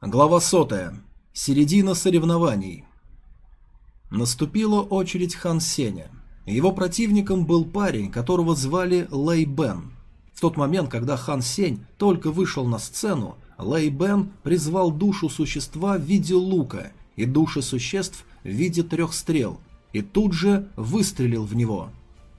Глава сотая. Середина соревнований. Наступила очередь Хан Сеня. Его противником был парень, которого звали Лэй Бен. В тот момент, когда Хан Сень только вышел на сцену, Лэй Бен призвал душу существа в виде лука и души существ в виде трех стрел, и тут же выстрелил в него.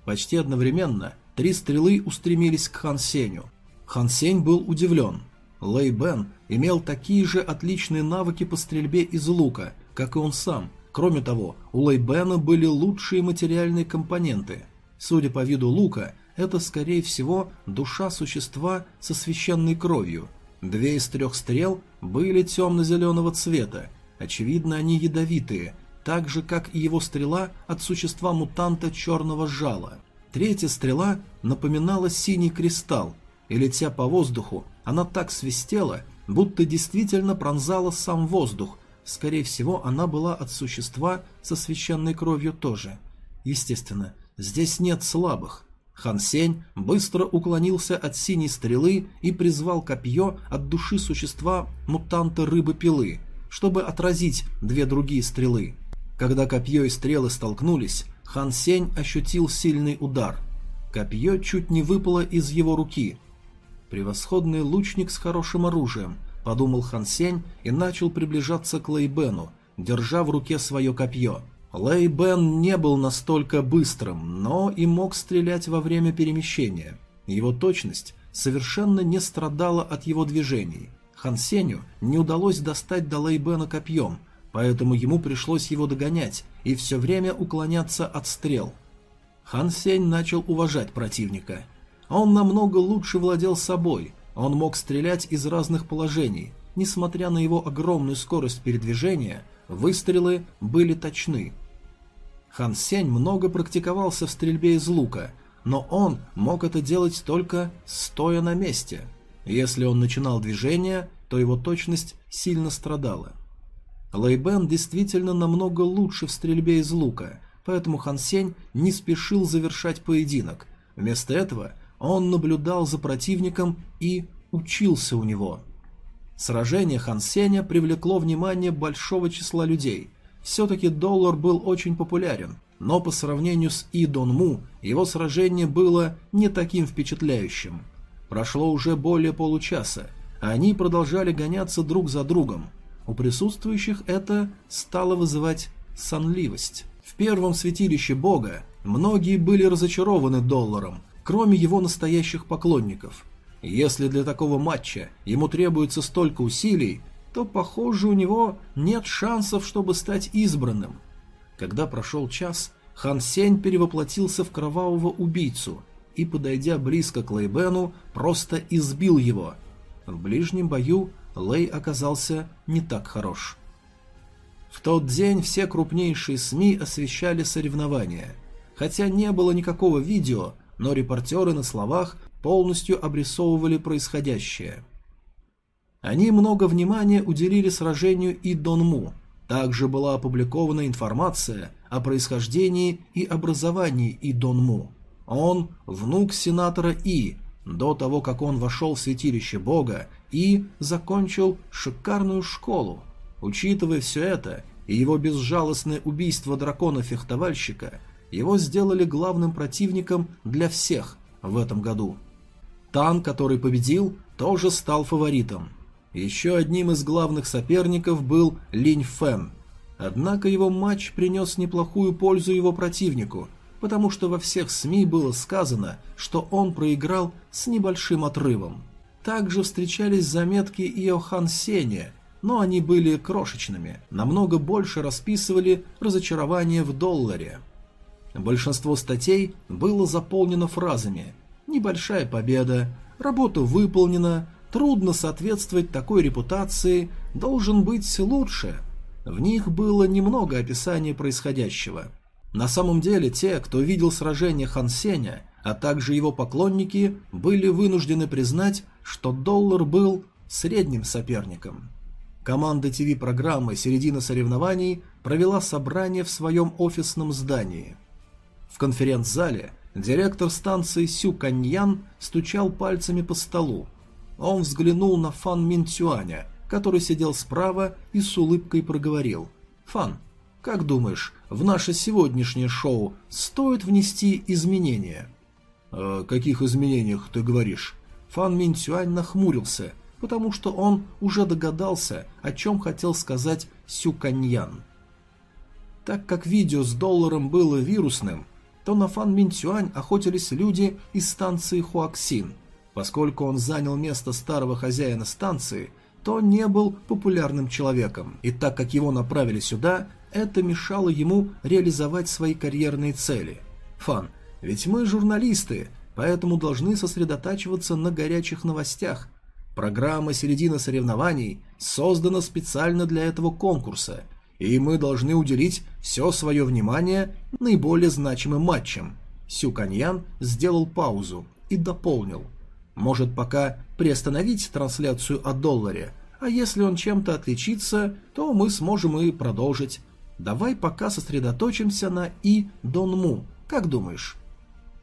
Почти одновременно три стрелы устремились к Хан Сеню. Хан Сень был удивлен. Лэй Бен имел такие же отличные навыки по стрельбе из лука, как и он сам – Кроме того, у Лейбена были лучшие материальные компоненты. Судя по виду лука, это, скорее всего, душа существа со священной кровью. Две из трех стрел были темно-зеленого цвета. Очевидно, они ядовитые, так же, как и его стрела от существа-мутанта черного жала. Третья стрела напоминала синий кристалл, и летя по воздуху, она так свистела, будто действительно пронзала сам воздух, Скорее всего, она была от существа со священной кровью тоже. Естественно, здесь нет слабых. Хан Сень быстро уклонился от синей стрелы и призвал копье от души существа мутанта рыбы-пилы, чтобы отразить две другие стрелы. Когда копье и стрелы столкнулись, Хан Сень ощутил сильный удар. Копье чуть не выпало из его руки. Превосходный лучник с хорошим оружием – подумал Хан Сень и начал приближаться к Лэйбену, держа в руке свое копье. Лэйбен не был настолько быстрым, но и мог стрелять во время перемещения. Его точность совершенно не страдала от его движений. Хан Сенью не удалось достать до Лэйбена копьем, поэтому ему пришлось его догонять и все время уклоняться от стрел. Хан Сень начал уважать противника. Он намного лучше владел собой, он мог стрелять из разных положений. Несмотря на его огромную скорость передвижения, выстрелы были точны. Хан Сень много практиковался в стрельбе из лука, но он мог это делать только стоя на месте. Если он начинал движение, то его точность сильно страдала. Лэйбен действительно намного лучше в стрельбе из лука, поэтому Хан Сень не спешил завершать поединок. Вместо этого он наблюдал за противником и учился у него. Сражение Хан Сеня привлекло внимание большого числа людей. Все-таки доллар был очень популярен, но по сравнению с И Дон Му его сражение было не таким впечатляющим. Прошло уже более получаса, а они продолжали гоняться друг за другом. У присутствующих это стало вызывать сонливость. В первом святилище бога многие были разочарованы долларом, кроме его настоящих поклонников. Если для такого матча ему требуется столько усилий, то, похоже, у него нет шансов, чтобы стать избранным. Когда прошел час, Хан Сень перевоплотился в кровавого убийцу и, подойдя близко к Лэйбену, просто избил его. В ближнем бою Лэй оказался не так хорош. В тот день все крупнейшие СМИ освещали соревнования. Хотя не было никакого видео, но репортеры на словах полностью обрисовывали происходящее. Они много внимания уделили сражению И Донму. Также была опубликована информация о происхождении и образовании И Донму. Он – внук сенатора И. До того, как он вошел в святилище бога, И закончил шикарную школу. Учитывая все это и его безжалостное убийство дракона-фехтовальщика – его сделали главным противником для всех в этом году. Тан, который победил, тоже стал фаворитом. Еще одним из главных соперников был Линь Фэн. Однако его матч принес неплохую пользу его противнику, потому что во всех СМИ было сказано, что он проиграл с небольшим отрывом. Также встречались заметки и о Хан Сене, но они были крошечными, намного больше расписывали разочарование в долларе. Большинство статей было заполнено фразами «небольшая победа», «работа выполнена», «трудно соответствовать такой репутации», «должен быть лучше». В них было немного описания происходящего. На самом деле те, кто видел сражение Хан Сеня, а также его поклонники, были вынуждены признать, что доллар был средним соперником. Команда ТВ-программы «Середина соревнований» провела собрание в своем офисном здании – в конференц-зале директор станции Сю Каньян стучал пальцами по столу. Он взглянул на Фан Мин Цюаня, который сидел справа и с улыбкой проговорил. «Фан, как думаешь, в наше сегодняшнее шоу стоит внести изменения?» «О каких изменениях ты говоришь?» Фан Мин Цюань нахмурился, потому что он уже догадался, о чем хотел сказать Сю Каньян. Так как видео с долларом было вирусным, то на Фан Мин Цюань охотились люди из станции Хуаксин. Поскольку он занял место старого хозяина станции, то не был популярным человеком, и так как его направили сюда, это мешало ему реализовать свои карьерные цели. Фан, ведь мы журналисты, поэтому должны сосредотачиваться на горячих новостях. Программа «Середина соревнований» создана специально для этого конкурса, и мы должны уделить все свое внимание наиболее значимым матчам. Сю Каньян сделал паузу и дополнил. Может пока приостановить трансляцию о долларе, а если он чем-то отличится, то мы сможем и продолжить. Давай пока сосредоточимся на И Донму. Как думаешь?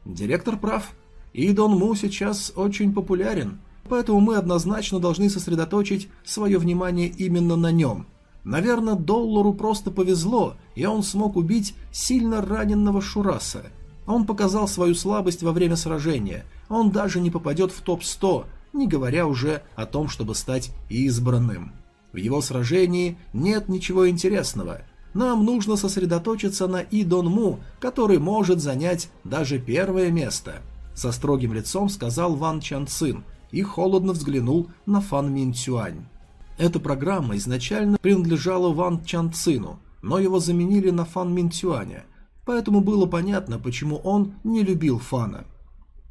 Директор прав. И Дон Му сейчас очень популярен, поэтому мы однозначно должны сосредоточить свое внимание именно на нем. Наверное, доллару просто повезло, и он смог убить сильно раненного Шураса. Он показал свою слабость во время сражения, он даже не попадет в топ-100, не говоря уже о том, чтобы стать избранным. В его сражении нет ничего интересного – нам нужно сосредоточиться на И Дон Му, который может занять даже первое место», — со строгим лицом сказал Ван Чан Цин и холодно взглянул на Фан Мин Цюань. Эта программа изначально принадлежала Ван Чан Цину, но его заменили на Фан Мин Цюаня, поэтому было понятно, почему он не любил Фана.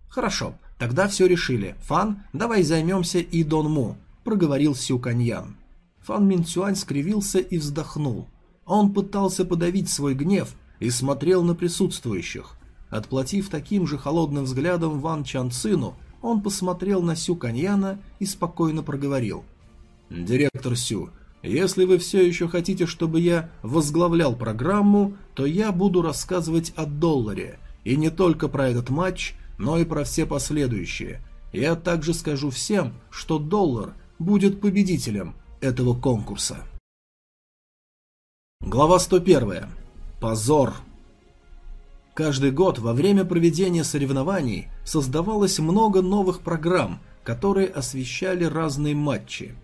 «Хорошо, тогда все решили. Фан, давай займемся И Дон Му», — проговорил Сю Каньян. Фан Мин Цюань скривился и вздохнул. Он пытался подавить свой гнев и смотрел на присутствующих. Отплатив таким же холодным взглядом Ван Чан Цину, он посмотрел на Сю Каньяна и спокойно проговорил. «Директор Сю, если вы все еще хотите, чтобы я возглавлял программу, то я буду рассказывать о долларе, и не только про этот матч, но и про все последующие. Я также скажу всем, что доллар будет победителем этого конкурса». Глава 101. Позор. Каждый год во время проведения соревнований создавалось много новых программ, которые освещали разные матчи.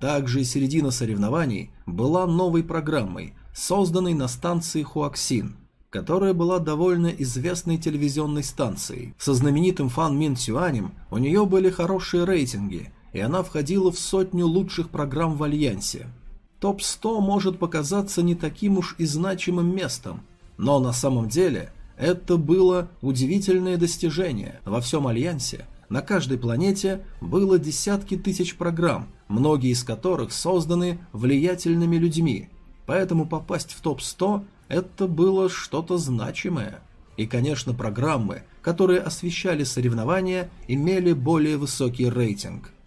Также середина соревнований была новой программой, созданной на станции Хуаксин, которая была довольно известной телевизионной станцией. Со знаменитым Фан Мин Цюанем у нее были хорошие рейтинги, и она входила в сотню лучших программ в Альянсе – топ-100 может показаться не таким уж и значимым местом, но на самом деле это было удивительное достижение. Во всем Альянсе на каждой планете было десятки тысяч программ, многие из которых созданы влиятельными людьми, поэтому попасть в топ-100 это было что-то значимое. И, конечно, программы, которые освещали соревнования, имели более высокий рейтинг –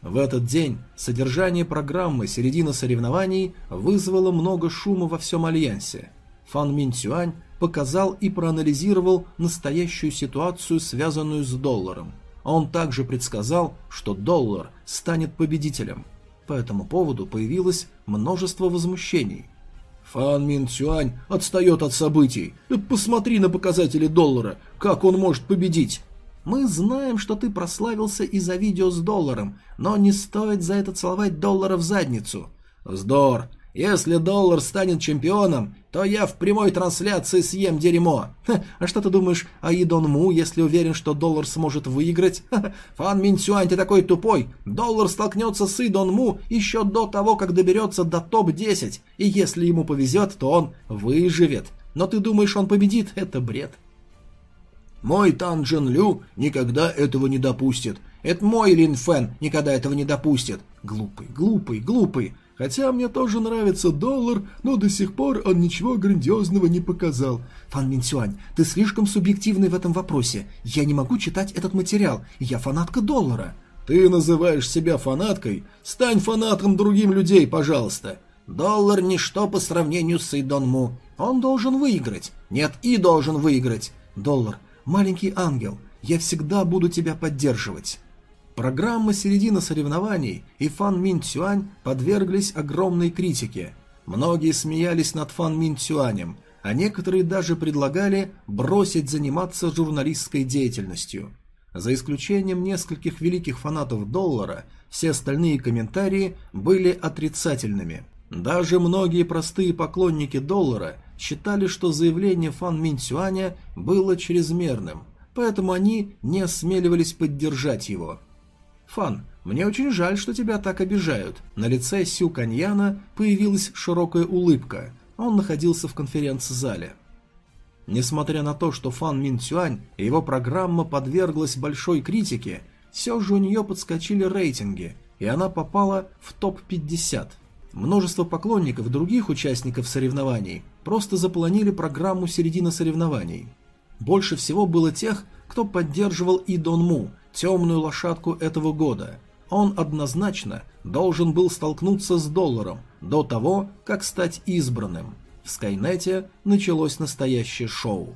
в этот день содержание программы «Середина соревнований» вызвало много шума во всем Альянсе. Фан Мин Цюань показал и проанализировал настоящую ситуацию, связанную с долларом. Он также предсказал, что доллар станет победителем. По этому поводу появилось множество возмущений. Фан Мин Цюань отстает от событий. Посмотри на показатели доллара, как он может победить. Мы знаем, что ты прославился из-за видео с долларом, но не стоит за это целовать доллара в задницу. Вздор. Если доллар станет чемпионом, то я в прямой трансляции съем дерьмо. Ха, а что ты думаешь о Идон Му, если уверен, что доллар сможет выиграть? Ха, Фан Минцюань, ты такой тупой. Доллар столкнется с Идон Му еще до того, как доберется до топ-10. И если ему повезет, то он выживет. Но ты думаешь, он победит? Это бред. Мой Тан Джин Лю никогда этого не допустит. Это мой Лин Фэн никогда этого не допустит. Глупый, глупый, глупый. Хотя мне тоже нравится доллар, но до сих пор он ничего грандиозного не показал. Фан Минсюань, ты слишком субъективный в этом вопросе. Я не могу читать этот материал. Я фанатка доллара. Ты называешь себя фанаткой? Стань фанатом другим людей, пожалуйста. Доллар ничто по сравнению с Идонму. Он должен выиграть. Нет, и должен выиграть. Доллар, Маленький ангел, я всегда буду тебя поддерживать. Программа середины соревнований и Фан Мин Цюань подверглись огромной критике. Многие смеялись над Фан Мин Цюанем, а некоторые даже предлагали бросить заниматься журналистской деятельностью. За исключением нескольких великих фанатов доллара, все остальные комментарии были отрицательными. Даже многие простые поклонники доллара считали, что заявление Фан Минцюаня было чрезмерным, поэтому они не осмеливались поддержать его. «Фан, мне очень жаль, что тебя так обижают». На лице Сю Каньяна появилась широкая улыбка. Он находился в конференц-зале. Несмотря на то, что Фан Мин Цюань и его программа подверглась большой критике, все же у нее подскочили рейтинги, и она попала в топ-50. Множество поклонников других участников соревнований просто запланили программу середины соревнований. Больше всего было тех, кто поддерживал И Дон Му, темную лошадку этого года. Он однозначно должен был столкнуться с долларом до того, как стать избранным – в Скайнете началось настоящее шоу.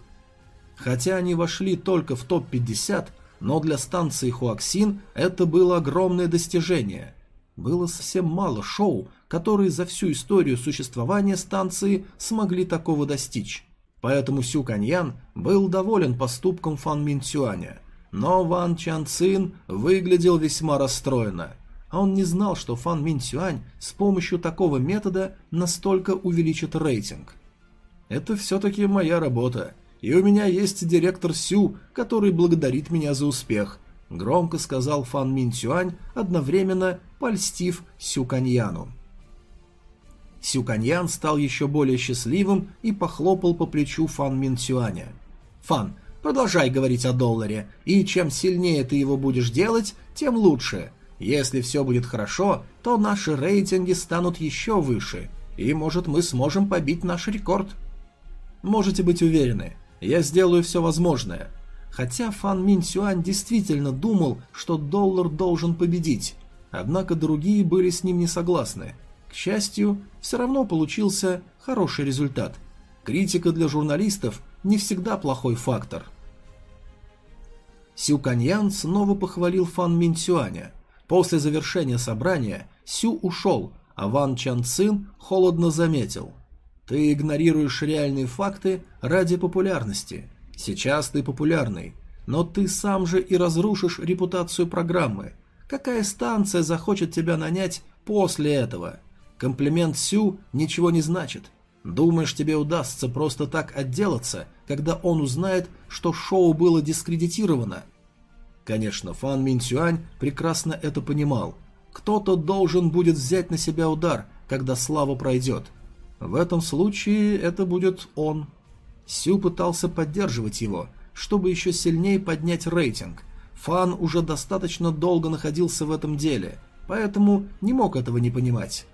Хотя они вошли только в топ-50, но для станции Хуаксин это было огромное достижение. Было совсем мало шоу, которые за всю историю существования станции смогли такого достичь. Поэтому Сю Каньян был доволен поступком Фан Мин Цюаня. Но Ван Чан Цин выглядел весьма расстроенно – а он не знал, что Фан Мин Цюань с помощью такого метода настолько увеличит рейтинг. «Это все-таки моя работа, и у меня есть директор Сю, который благодарит меня за успех», громко сказал Фан Мин Цюань, одновременно польстив Сю Каньяну. Сю Каньян стал еще более счастливым и похлопал по плечу Фан Мин Цюаня. «Фан, продолжай говорить о долларе, и чем сильнее ты его будешь делать, тем лучше. Если все будет хорошо, то наши рейтинги станут еще выше, и, может, мы сможем побить наш рекорд. Можете быть уверены, я сделаю все возможное. Хотя Фан Мин Сюань действительно думал, что доллар должен победить, однако другие были с ним не согласны. К счастью, все равно получился хороший результат. Критика для журналистов не всегда плохой фактор. Сю Каньян снова похвалил Фан Мин Сюаня – После завершения собрания Сю ушел, а Ван Чан Цин холодно заметил. «Ты игнорируешь реальные факты ради популярности. Сейчас ты популярный, но ты сам же и разрушишь репутацию программы. Какая станция захочет тебя нанять после этого? Комплимент Сю ничего не значит. Думаешь, тебе удастся просто так отделаться, когда он узнает, что шоу было дискредитировано, Конечно, Фан Мин Цюань прекрасно это понимал. Кто-то должен будет взять на себя удар, когда слава пройдет. В этом случае это будет он. Сю пытался поддерживать его, чтобы еще сильнее поднять рейтинг. Фан уже достаточно долго находился в этом деле, поэтому не мог этого не понимать.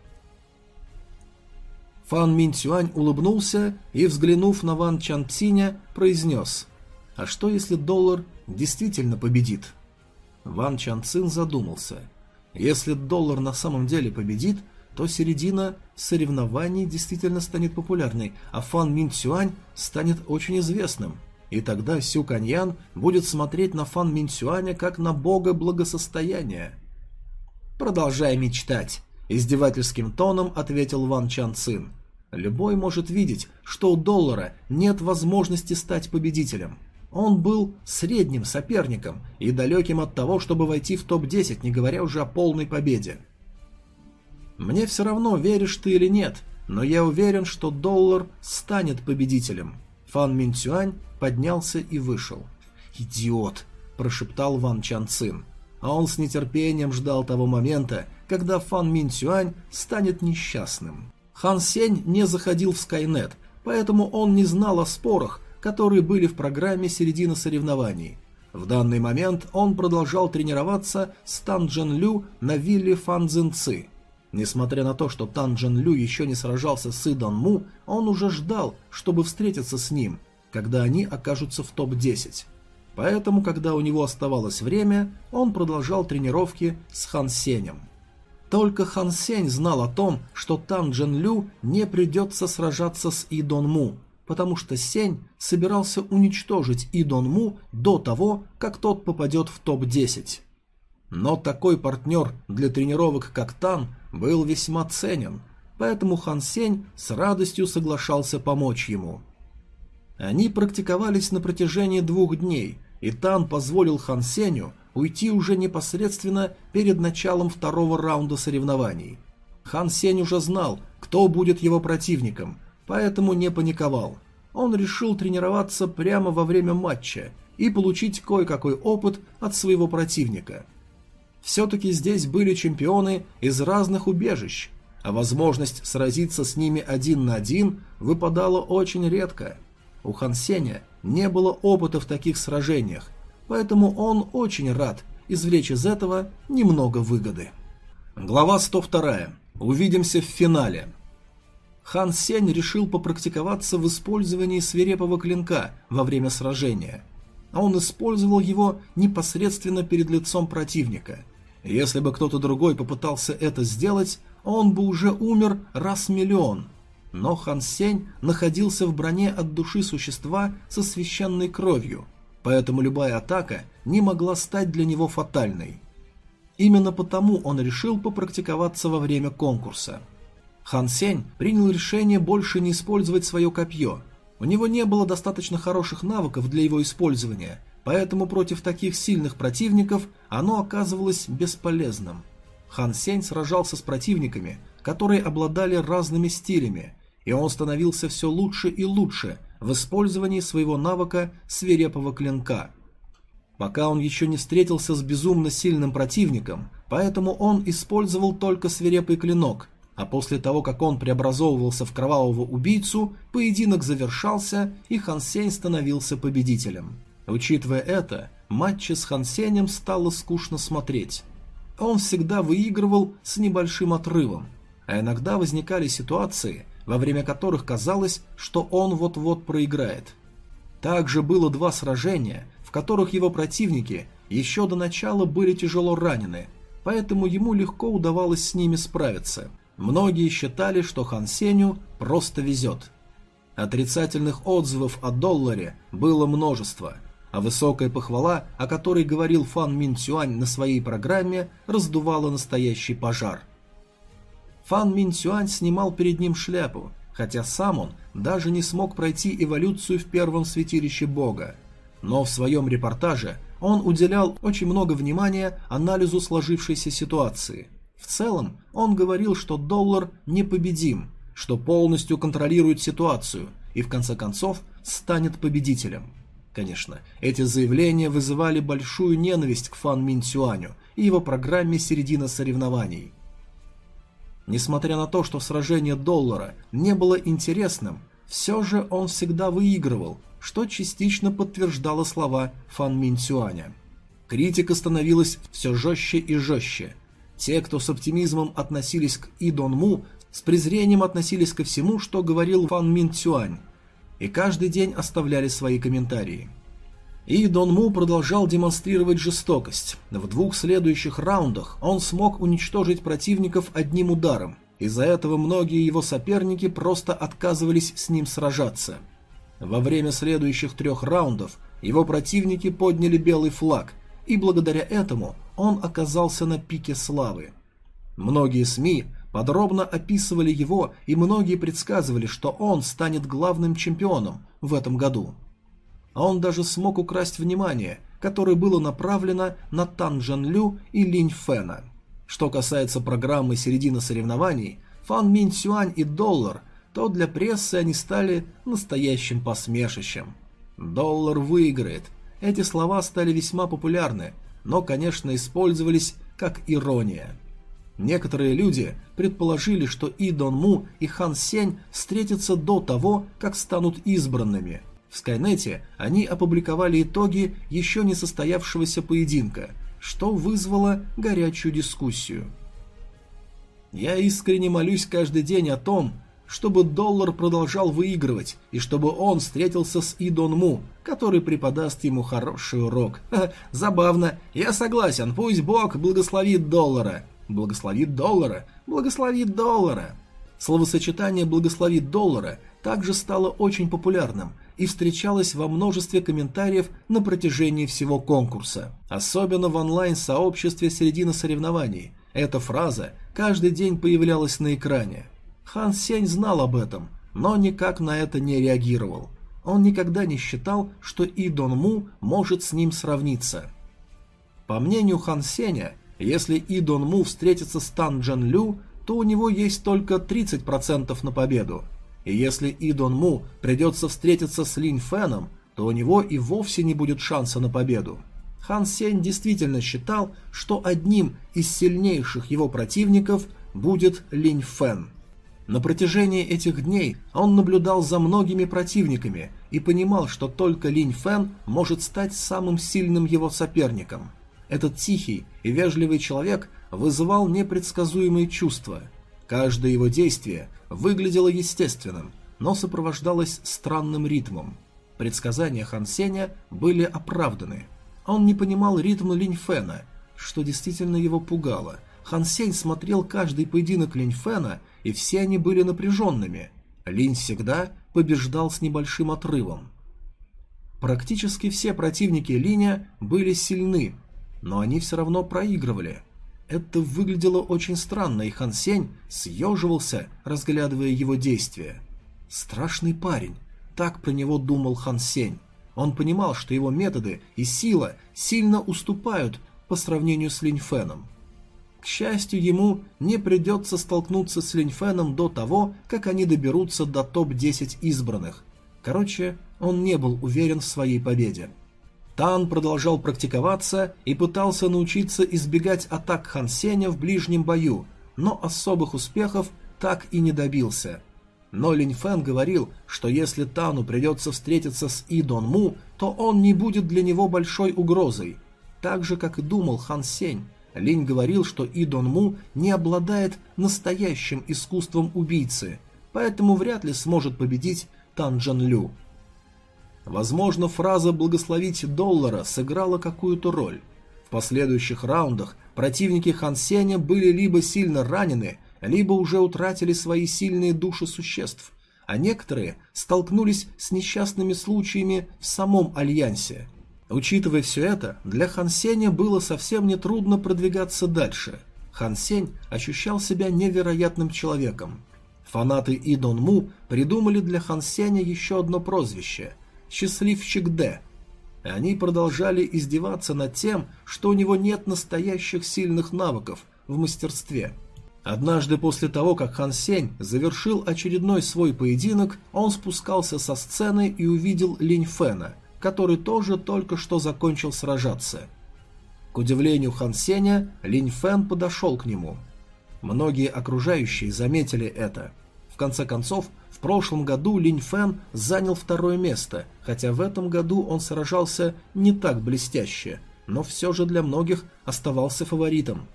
Фан Мин Цюань улыбнулся и, взглянув на Ван Чан Циня, произнес «А что если доллар действительно победит. Ван Чан Цин задумался. Если доллар на самом деле победит, то середина соревнований действительно станет популярной, а Фан Мин Цюань станет очень известным. И тогда Сю Каньян будет смотреть на Фан Мин Цюаня как на бога благосостояния. «Продолжай мечтать», – издевательским тоном ответил Ван Чан Цин. «Любой может видеть, что у доллара нет возможности стать победителем». Он был средним соперником и далеким от того, чтобы войти в топ-10, не говоря уже о полной победе. Мне все равно, веришь ты или нет, но я уверен, что доллар станет победителем. Фан Минцюань поднялся и вышел. «Идиот!» – прошептал Ван Чан Цин. А он с нетерпением ждал того момента, когда Фан Минцюань станет несчастным. Хан Сень не заходил в Скайнет, поэтому он не знал о спорах, которые были в программе середины соревнований. В данный момент он продолжал тренироваться с Тан Джен Лю на вилле Фан Цзин Ци. Несмотря на то, что Тан Джен Лю еще не сражался с Идан Му, он уже ждал, чтобы встретиться с ним, когда они окажутся в топ-10. Поэтому, когда у него оставалось время, он продолжал тренировки с Хан Сенем. Только Хан Сень знал о том, что Тан Джен Лю не придется сражаться с Идон Му, потому что Сень собирался уничтожить Идон Му до того, как тот попадет в топ-10. Но такой партнер для тренировок, как Тан, был весьма ценен, поэтому Хан Сень с радостью соглашался помочь ему. Они практиковались на протяжении двух дней, и Тан позволил Хан Сенью уйти уже непосредственно перед началом второго раунда соревнований. Хан Сень уже знал, кто будет его противником, поэтому не паниковал. Он решил тренироваться прямо во время матча и получить кое-какой опыт от своего противника. Все-таки здесь были чемпионы из разных убежищ, а возможность сразиться с ними один на один выпадала очень редко. У Хан Сеня не было опыта в таких сражениях, поэтому он очень рад извлечь из этого немного выгоды. Глава 102. Увидимся в финале. Хан Сень решил попрактиковаться в использовании свирепого клинка во время сражения, а он использовал его непосредственно перед лицом противника. Если бы кто-то другой попытался это сделать, он бы уже умер раз миллион. Но Хан Сень находился в броне от души существа со священной кровью, поэтому любая атака не могла стать для него фатальной. Именно потому он решил попрактиковаться во время конкурса. Хан Сень принял решение больше не использовать свое копье. У него не было достаточно хороших навыков для его использования, поэтому против таких сильных противников оно оказывалось бесполезным. Хан Сень сражался с противниками, которые обладали разными стилями, и он становился все лучше и лучше в использовании своего навыка свирепого клинка. Пока он еще не встретился с безумно сильным противником, поэтому он использовал только свирепый клинок, а после того, как он преобразовывался в кровавого убийцу, поединок завершался и Хан Сень становился победителем. Учитывая это, матчи с Хан Сенем стало скучно смотреть. Он всегда выигрывал с небольшим отрывом, а иногда возникали ситуации, во время которых казалось, что он вот-вот проиграет. Также было два сражения, в которых его противники еще до начала были тяжело ранены, поэтому ему легко удавалось с ними справиться. Многие считали, что Хан Сеню просто везет. Отрицательных отзывов о долларе было множество, а высокая похвала, о которой говорил Фан Мин Цюань на своей программе, раздувала настоящий пожар. Фан Мин Цюань снимал перед ним шляпу, хотя сам он даже не смог пройти эволюцию в первом святилище бога – но в своем репортаже он уделял очень много внимания анализу сложившейся ситуации. В целом, он говорил, что доллар непобедим, что полностью контролирует ситуацию и в конце концов станет победителем. Конечно, эти заявления вызывали большую ненависть к Фан Мин Сюаню и его программе «Середина соревнований». Несмотря на то, что сражение доллара не было интересным, все же он всегда выигрывал, что частично подтверждало слова Фан Мин Цюаня. Критика становилась все жестче и жестче. Те, кто с оптимизмом относились к И Дон Му, с презрением относились ко всему, что говорил Фан Мин Цюань, и каждый день оставляли свои комментарии. И Дон Му продолжал демонстрировать жестокость. В двух следующих раундах он смог уничтожить противников одним ударом. Из-за этого многие его соперники просто отказывались с ним сражаться – во время следующих трех раундов его противники подняли белый флаг, и благодаря этому он оказался на пике славы. Многие СМИ подробно описывали его, и многие предсказывали, что он станет главным чемпионом в этом году. Он даже смог украсть внимание, которое было направлено на Тан Джан Лю и Линь Фэна. Что касается программы середины соревнований, Фан Мин Сюань и Доллар то для прессы они стали настоящим посмешищем. «Доллар выиграет». Эти слова стали весьма популярны, но, конечно, использовались как ирония. Некоторые люди предположили, что И Дон Му и Хан Сень встретятся до того, как станут избранными. В Скайнете они опубликовали итоги еще не состоявшегося поединка, что вызвало горячую дискуссию. Я искренне молюсь каждый день о том, чтобы доллар продолжал выигрывать, и чтобы он встретился с Идон Му, который преподаст ему хороший урок. Ха, забавно. Я согласен, пусть Бог благословит доллара. Благословит доллара. Благословит доллара. Словосочетание «благословит доллара» также стало очень популярным, и встречалась во множестве комментариев на протяжении всего конкурса, особенно в онлайн-сообществе середины соревнований. Эта фраза каждый день появлялась на экране. Хан Сень знал об этом, но никак на это не реагировал. Он никогда не считал, что И Дон Му может с ним сравниться. По мнению Хан Сеня, если И Дон Му встретится с Тан Джан Лю, то у него есть только 30% на победу. И если И Му придется встретиться с Линь Фэном, то у него и вовсе не будет шанса на победу. Хан Сень действительно считал, что одним из сильнейших его противников будет Линь Фэн. На протяжении этих дней он наблюдал за многими противниками и понимал, что только Линь Фэн может стать самым сильным его соперником. Этот тихий и вежливый человек вызывал непредсказуемые чувства. Каждое его действие выглядело естественным, но сопровождалось странным ритмом. Предсказания Хан Сеня были оправданы. Он не понимал ритм Линь Фэна, что действительно его пугало. Хан Сень смотрел каждый поединок Линь Фэна, и все они были напряженными. Линь всегда побеждал с небольшим отрывом. Практически все противники Линя были сильны, но они все равно проигрывали. Это выглядело очень странно, и Хан Сень съеживался, разглядывая его действия. Страшный парень, так про него думал Хан Сень. Он понимал, что его методы и сила сильно уступают по сравнению с Линь Феном. К счастью, ему не придется столкнуться с Линь Феном до того, как они доберутся до топ-10 избранных. Короче, он не был уверен в своей победе. Тан продолжал практиковаться и пытался научиться избегать атак Хан Сеня в ближнем бою, но особых успехов так и не добился. Но Линь Фэн говорил, что если Тану придется встретиться с И Дон Му, то он не будет для него большой угрозой. Так же, как и думал Хан Сень, Линь говорил, что И Дон Му не обладает настоящим искусством убийцы, поэтому вряд ли сможет победить Тан Джан Лю. Возможно, фраза «благословить доллара» сыграла какую-то роль. В последующих раундах противники Хан Сеня были либо сильно ранены, либо уже утратили свои сильные души существ, а некоторые столкнулись с несчастными случаями в самом Альянсе. Учитывая все это, для Хан Сеня было совсем нетрудно продвигаться дальше. Хан Сень ощущал себя невероятным человеком. Фанаты Идон Му придумали для Хан Сеня еще одно прозвище – счастливчик Д. Они продолжали издеваться над тем, что у него нет настоящих сильных навыков в мастерстве. Однажды после того, как Хан Сень завершил очередной свой поединок, он спускался со сцены и увидел Линь Фэна, который тоже только что закончил сражаться. К удивлению Хан Сеня, Линь Фэн подошел к нему. Многие окружающие заметили это. В конце концов, в прошлом году Линь Фэн занял второе место, хотя в этом году он сражался не так блестяще, но все же для многих оставался фаворитом.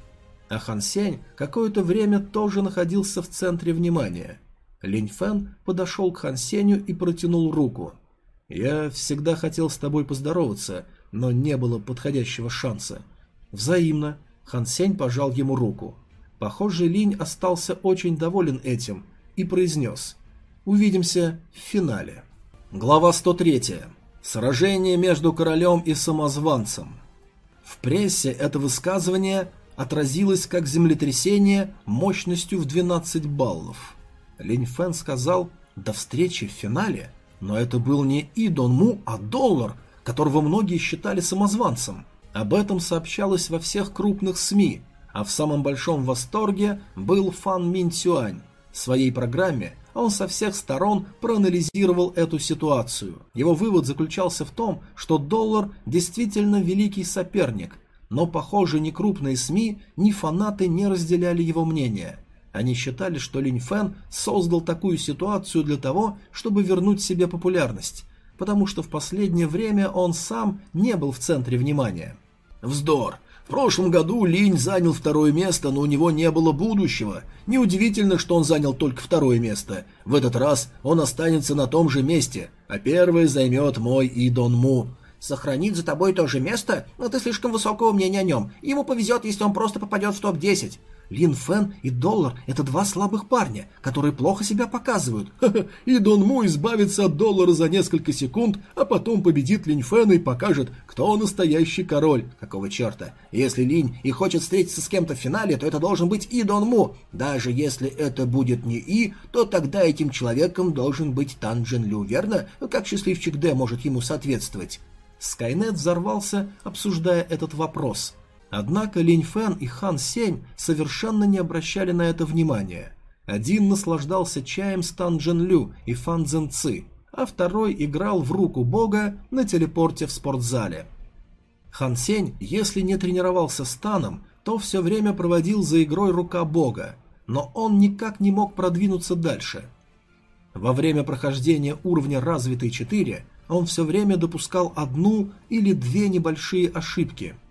А Хан Сень какое-то время тоже находился в центре внимания. Линь Фэн подошел к Хан Сенью и протянул руку. «Я всегда хотел с тобой поздороваться, но не было подходящего шанса». «Взаимно». Хан Сень пожал ему руку. Похоже, Линь остался очень доволен этим и произнес – Увидимся в финале. Глава 103. Сражение между королем и самозванцем. В прессе это высказывание отразилось как землетрясение мощностью в 12 баллов. Линь Фэн сказал «до встречи в финале», но это был не И Дон Му, а доллар, которого многие считали самозванцем. Об этом сообщалось во всех крупных СМИ, а в самом большом восторге был Фан Мин Цюань. В своей программе он со всех сторон проанализировал эту ситуацию. Его вывод заключался в том, что доллар действительно великий соперник, но, похоже, ни крупные СМИ, ни фанаты не разделяли его мнение. Они считали, что Линь Фэн создал такую ситуацию для того, чтобы вернуть себе популярность, потому что в последнее время он сам не был в центре внимания. Вздор! В прошлом году Линь занял второе место, но у него не было будущего. Неудивительно, что он занял только второе место. В этот раз он останется на том же месте, а первое займет мой Идон Му. Сохранить за тобой то же место? Но ты слишком высокого мнения о нем. Ему повезет, если он просто попадет в топ-10. Лин Фэн и Доллар – это два слабых парня, которые плохо себя показывают. И Дон Му избавится от Доллара за несколько секунд, а потом победит Линь Фэна и покажет, кто настоящий король. Какого черта? Если Линь и хочет встретиться с кем-то в финале, то это должен быть И Дон Му. Даже если это будет не И, то тогда этим человеком должен быть Тан Джин Лю, верно? Как счастливчик Д может ему соответствовать? Скайнет взорвался, обсуждая этот вопрос – Однако Линь Фэн и Хан Сень совершенно не обращали на это внимания. Один наслаждался чаем с Тан Джен Лю и Фан Цзэн Ци, а второй играл в руку бога на телепорте в спортзале. Хан Сень, если не тренировался с Таном, то все время проводил за игрой рука бога, но он никак не мог продвинуться дальше. Во время прохождения уровня развитый 4 он все время допускал одну или две небольшие ошибки –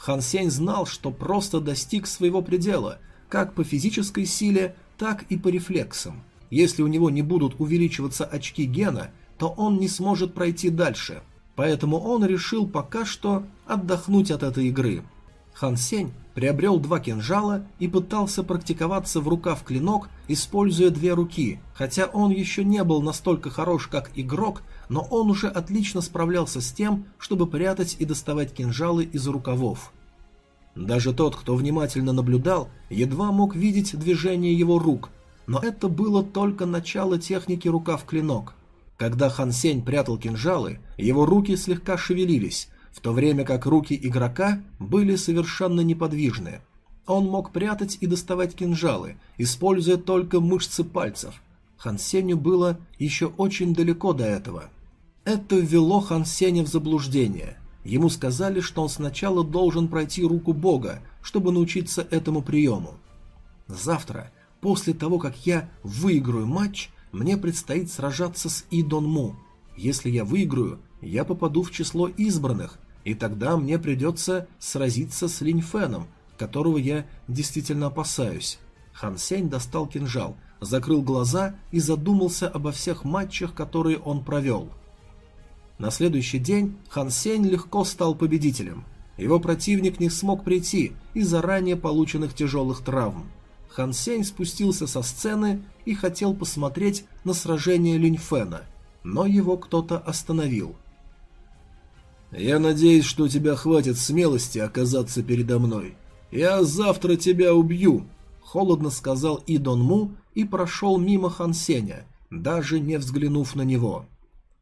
Хан Сень знал, что просто достиг своего предела, как по физической силе, так и по рефлексам. Если у него не будут увеличиваться очки гена, то он не сможет пройти дальше. Поэтому он решил пока что отдохнуть от этой игры. Хан Сень приобрел два кинжала и пытался практиковаться в рукав клинок, используя две руки, хотя он еще не был настолько хорош, как игрок, но он уже отлично справлялся с тем, чтобы прятать и доставать кинжалы из рукавов. Даже тот, кто внимательно наблюдал, едва мог видеть движение его рук, но это было только начало техники рука в клинок. Когда Хан Сень прятал кинжалы, его руки слегка шевелились, в то время как руки игрока были совершенно неподвижны. Он мог прятать и доставать кинжалы, используя только мышцы пальцев. Хан Сенью было еще очень далеко до этого – это ввело Хан Сеня в заблуждение. Ему сказали, что он сначала должен пройти руку Бога, чтобы научиться этому приему. Завтра, после того, как я выиграю матч, мне предстоит сражаться с Идон Му. Если я выиграю, я попаду в число избранных, и тогда мне придется сразиться с Линь Феном, которого я действительно опасаюсь. Хан Сень достал кинжал, закрыл глаза и задумался обо всех матчах, которые он провел – на следующий день Хан Сень легко стал победителем. Его противник не смог прийти из-за ранее полученных тяжелых травм. Хан Сень спустился со сцены и хотел посмотреть на сражение Линьфена, но его кто-то остановил. «Я надеюсь, что у тебя хватит смелости оказаться передо мной. Я завтра тебя убью», — холодно сказал И Дон Му и прошел мимо Хан Сеня, даже не взглянув на него.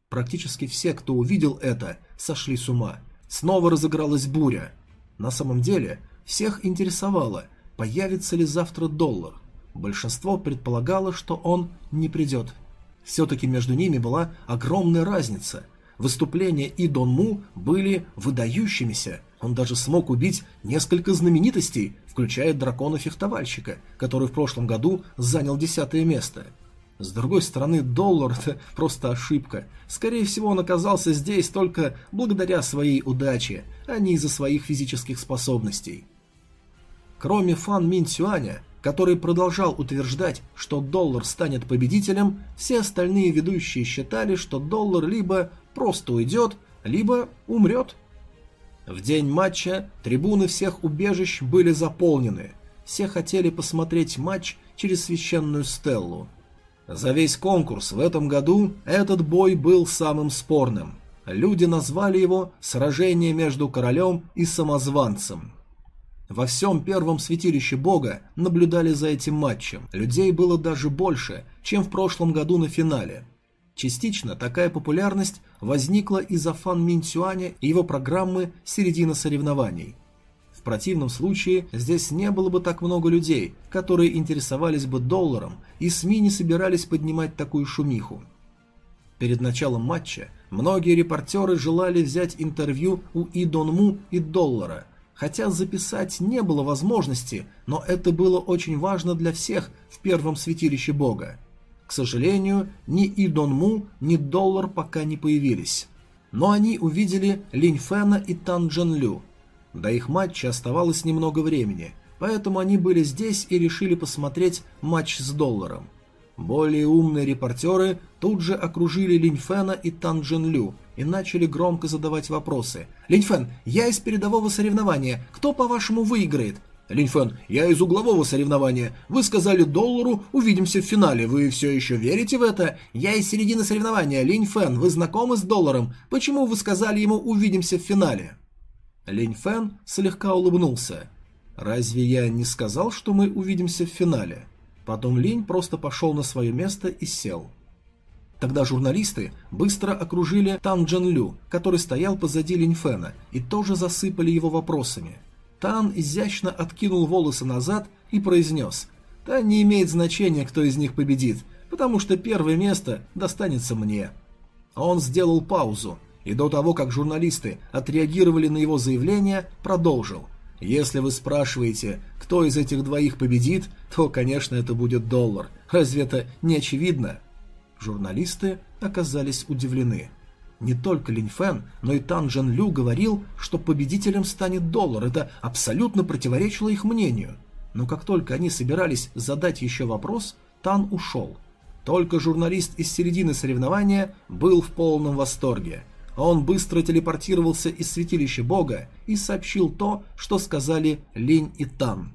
Практически все, кто увидел это, сошли с ума. Снова разыгралась буря. На самом деле, всех интересовало, появится ли завтра доллар. Большинство предполагало, что он не придет. Все-таки между ними была огромная разница. Выступления и Дон Му были выдающимися. Он даже смог убить несколько знаменитостей, включая дракона-фехтовальщика, который в прошлом году занял десятое место – с другой стороны, доллар – это просто ошибка. Скорее всего, он оказался здесь только благодаря своей удаче, а не из-за своих физических способностей. Кроме Фан Мин Цюаня, который продолжал утверждать, что доллар станет победителем, все остальные ведущие считали, что доллар либо просто уйдет, либо умрет. В день матча трибуны всех убежищ были заполнены. Все хотели посмотреть матч через священную стеллу – за весь конкурс в этом году этот бой был самым спорным. Люди назвали его «Сражение между королем и самозванцем». Во всем первом святилище бога наблюдали за этим матчем. Людей было даже больше, чем в прошлом году на финале. Частично такая популярность возникла из-за Фан Минцюаня и его программы «Середина соревнований». В противном случае здесь не было бы так много людей, которые интересовались бы долларом, и СМИ не собирались поднимать такую шумиху. Перед началом матча многие репортеры желали взять интервью у И Дон Му и Доллара, хотя записать не было возможности, но это было очень важно для всех в первом святилище бога. К сожалению, ни И Дон Му, ни Доллар пока не появились. Но они увидели Линь Фэна и Тан Джен Лю – до их матча оставалось немного времени, поэтому они были здесь и решили посмотреть матч с долларом. Более умные репортеры тут же окружили Линьфена и Тан Джин Лю и начали громко задавать вопросы. «Линьфен, я из передового соревнования. Кто, по-вашему, выиграет?» Линьфэн, я из углового соревнования. Вы сказали доллару, увидимся в финале. Вы все еще верите в это? Я из середины соревнования. Линьфэн, вы знакомы с долларом? Почему вы сказали ему увидимся в финале? Линьфэн слегка улыбнулся. Разве я не сказал, что мы увидимся в финале? Потом Линь просто пошел на свое место и сел. Тогда журналисты быстро окружили Тан Джан Лю, который стоял позади Линьфена, и тоже засыпали его вопросами – Тан изящно откинул волосы назад и произнес «Да не имеет значения, кто из них победит, потому что первое место достанется мне». Он сделал паузу, и до того, как журналисты отреагировали на его заявление, продолжил «Если вы спрашиваете, кто из этих двоих победит, то, конечно, это будет доллар. Разве это не очевидно?» Журналисты оказались удивлены. Не только Линь Фэн, но и Тан Джен Лю говорил, что победителем станет доллар. Это абсолютно противоречило их мнению. Но как только они собирались задать еще вопрос, Тан ушел. Только журналист из середины соревнования был в полном восторге. Он быстро телепортировался из святилища бога и сообщил то, что сказали Линь и Тан.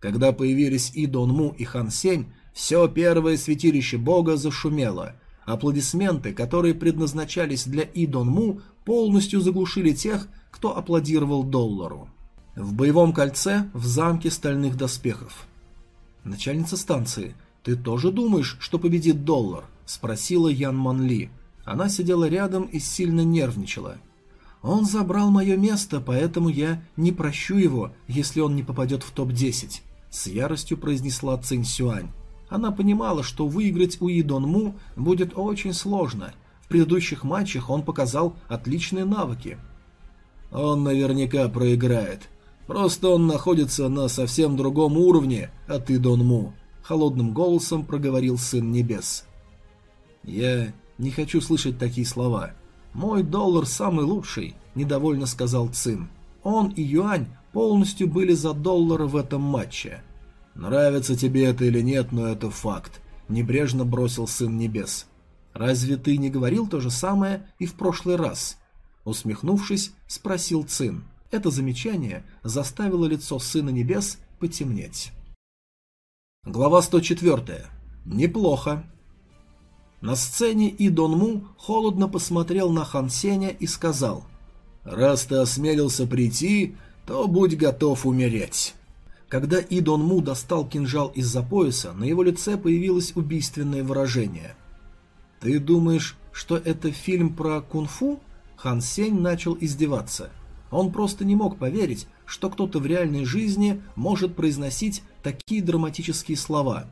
Когда появились и Дон Му, и Хан Сень, все первое святилище бога зашумело – Аплодисменты, которые предназначались для Идон Му, полностью заглушили тех, кто аплодировал доллару. В боевом кольце в замке стальных доспехов. «Начальница станции, ты тоже думаешь, что победит доллар?» – спросила Ян Ман Ли. Она сидела рядом и сильно нервничала. «Он забрал мое место, поэтому я не прощу его, если он не попадет в топ-10», – с яростью произнесла Цинь Сюань. Она понимала, что выиграть у Идон Му будет очень сложно. В предыдущих матчах он показал отличные навыки. Он наверняка проиграет. Просто он находится на совсем другом уровне от Идон Му. Холодным голосом проговорил Сын Небес. Я не хочу слышать такие слова. Мой доллар самый лучший, недовольно сказал Цин. Он и Юань полностью были за доллар в этом матче. «Нравится тебе это или нет, но это факт», — небрежно бросил Сын Небес. «Разве ты не говорил то же самое и в прошлый раз?» Усмехнувшись, спросил Цин. Это замечание заставило лицо Сына Небес потемнеть. Глава 104. Неплохо. На сцене И Дон Му холодно посмотрел на Хан Сеня и сказал «Раз ты осмелился прийти, то будь готов умереть». Когда Идон Му достал кинжал из-за пояса, на его лице появилось убийственное выражение. «Ты думаешь, что это фильм про кунг-фу?» Хан Сень начал издеваться. Он просто не мог поверить, что кто-то в реальной жизни может произносить такие драматические слова.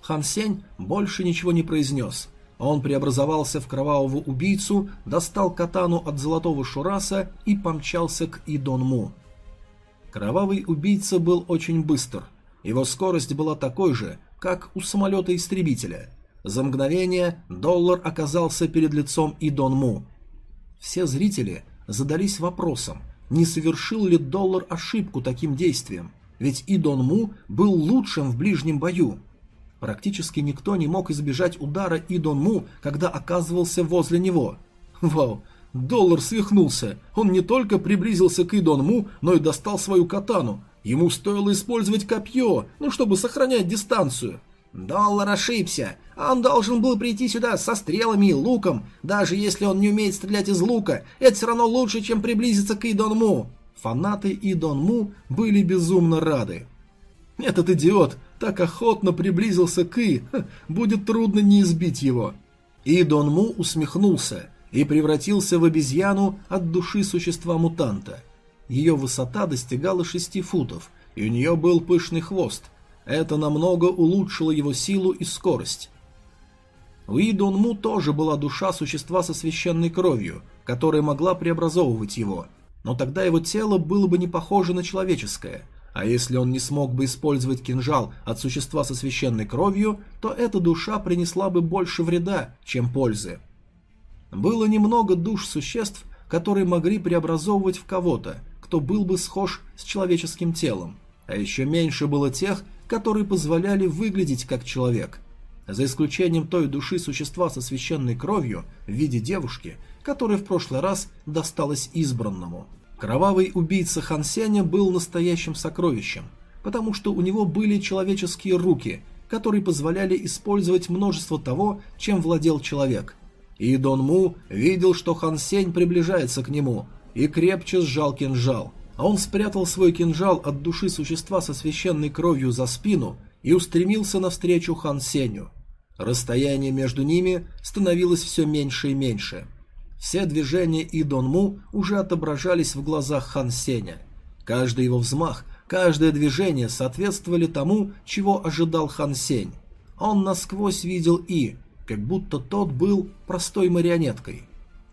Хан Сень больше ничего не произнес. Он преобразовался в кровавого убийцу, достал катану от золотого шураса и помчался к Идон Му. Кровавый убийца был очень быстр. Его скорость была такой же, как у самолета-истребителя. За мгновение доллар оказался перед лицом Идон Му. Все зрители задались вопросом, не совершил ли доллар ошибку таким действием, ведь Идон Му был лучшим в ближнем бою. Практически никто не мог избежать удара Идон Му, когда оказывался возле него. Вау, Доллар свихнулся. Он не только приблизился к Идонму, но и достал свою катану. Ему стоило использовать копье, ну, чтобы сохранять дистанцию. Доллар ошибся. Он должен был прийти сюда со стрелами и луком. Даже если он не умеет стрелять из лука, это все равно лучше, чем приблизиться к Идонму. Фанаты Идонму были безумно рады. Этот идиот так охотно приблизился к И, будет трудно не избить его. Идонму усмехнулся и превратился в обезьяну от души существа-мутанта. Ее высота достигала шести футов, и у нее был пышный хвост. Это намного улучшило его силу и скорость. У Идонму тоже была душа существа со священной кровью, которая могла преобразовывать его, но тогда его тело было бы не похоже на человеческое, а если он не смог бы использовать кинжал от существа со священной кровью, то эта душа принесла бы больше вреда, чем пользы. Было немного душ существ, которые могли преобразовывать в кого-то, кто был бы схож с человеческим телом, а еще меньше было тех, которые позволяли выглядеть как человек. За исключением той души существа со священной кровью в виде девушки, которая в прошлый раз досталась избранному. Кровавый убийца Хан Сеня был настоящим сокровищем. потому что у него были человеческие руки, которые позволяли использовать множество того, чем владел человек. И Дон Му видел, что Хан Сень приближается к нему, и крепче сжал кинжал. А он спрятал свой кинжал от души существа со священной кровью за спину и устремился навстречу Хан Сенью. Расстояние между ними становилось все меньше и меньше. Все движения И Дон Му уже отображались в глазах Хан Сеня. Каждый его взмах, каждое движение соответствовали тому, чего ожидал Хан Сень. Он насквозь видел И, как будто тот был простой марионеткой.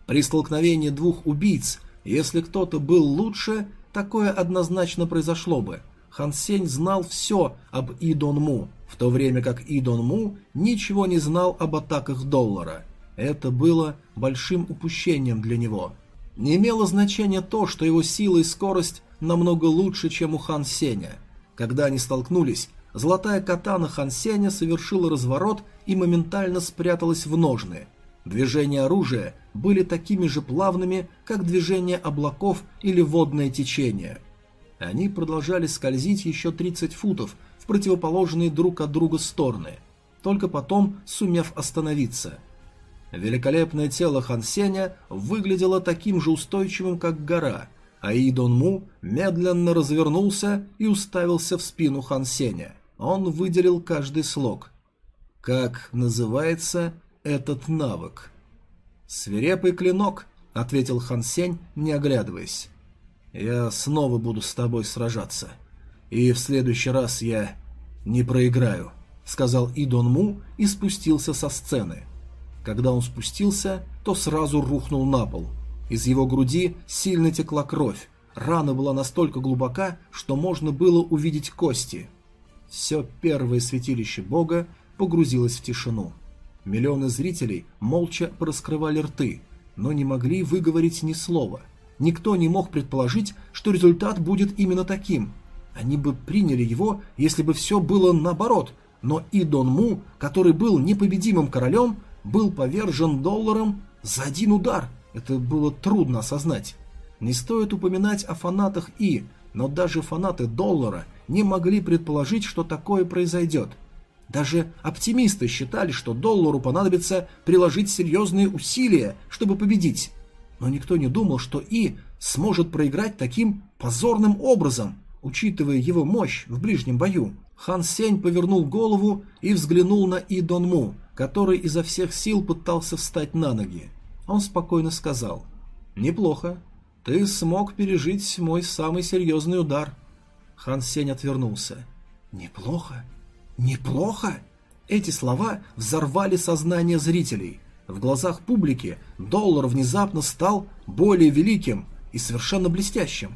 При столкновении двух убийц, если кто-то был лучше, такое однозначно произошло бы. Хан Сень знал все об И Дон Му, в то время как И Дон Му ничего не знал об атаках доллара. Это было большим упущением для него. Не имело значения то, что его сила и скорость намного лучше, чем у Хан Сеня. Когда они столкнулись, золотая катана Хан Сеня совершила разворот и моментально спряталась в ножны. Движения оружия были такими же плавными, как движение облаков или водное течение. Они продолжали скользить еще 30 футов, в противоположные друг от друга стороны, только потом сумев остановиться. Великолепное тело Хан Сеня выглядело таким же устойчивым, как гора, а Идон Му медленно развернулся и уставился в спину Хан Сеня. Он выделил каждый слог. «Как называется этот навык?» «Свирепый клинок», — ответил Хан Сень, не оглядываясь. «Я снова буду с тобой сражаться». И в следующий раз я не проиграю, сказал Идон Му и спустился со сцены. Когда он спустился, то сразу рухнул на пол. Из его груди сильно текла кровь. Рана была настолько глубока, что можно было увидеть кости. Все первое святилище бога погрузилось в тишину. Миллионы зрителей молча пораскрывали рты, но не могли выговорить ни слова. Никто не мог предположить, что результат будет именно таким – они бы приняли его, если бы все было наоборот, но и Дон Му, который был непобедимым королем, был повержен долларом за один удар. Это было трудно осознать. Не стоит упоминать о фанатах И, но даже фанаты доллара не могли предположить, что такое произойдет. Даже оптимисты считали, что доллару понадобится приложить серьезные усилия, чтобы победить. Но никто не думал, что И сможет проиграть таким позорным образом – Учитывая его мощь в ближнем бою, Хан Сень повернул голову и взглянул на И Дон Му, который изо всех сил пытался встать на ноги. Он спокойно сказал, «Неплохо. Ты смог пережить мой самый серьезный удар». Хан Сень отвернулся. «Неплохо? Неплохо?» Эти слова взорвали сознание зрителей. В глазах публики доллар внезапно стал более великим и совершенно блестящим.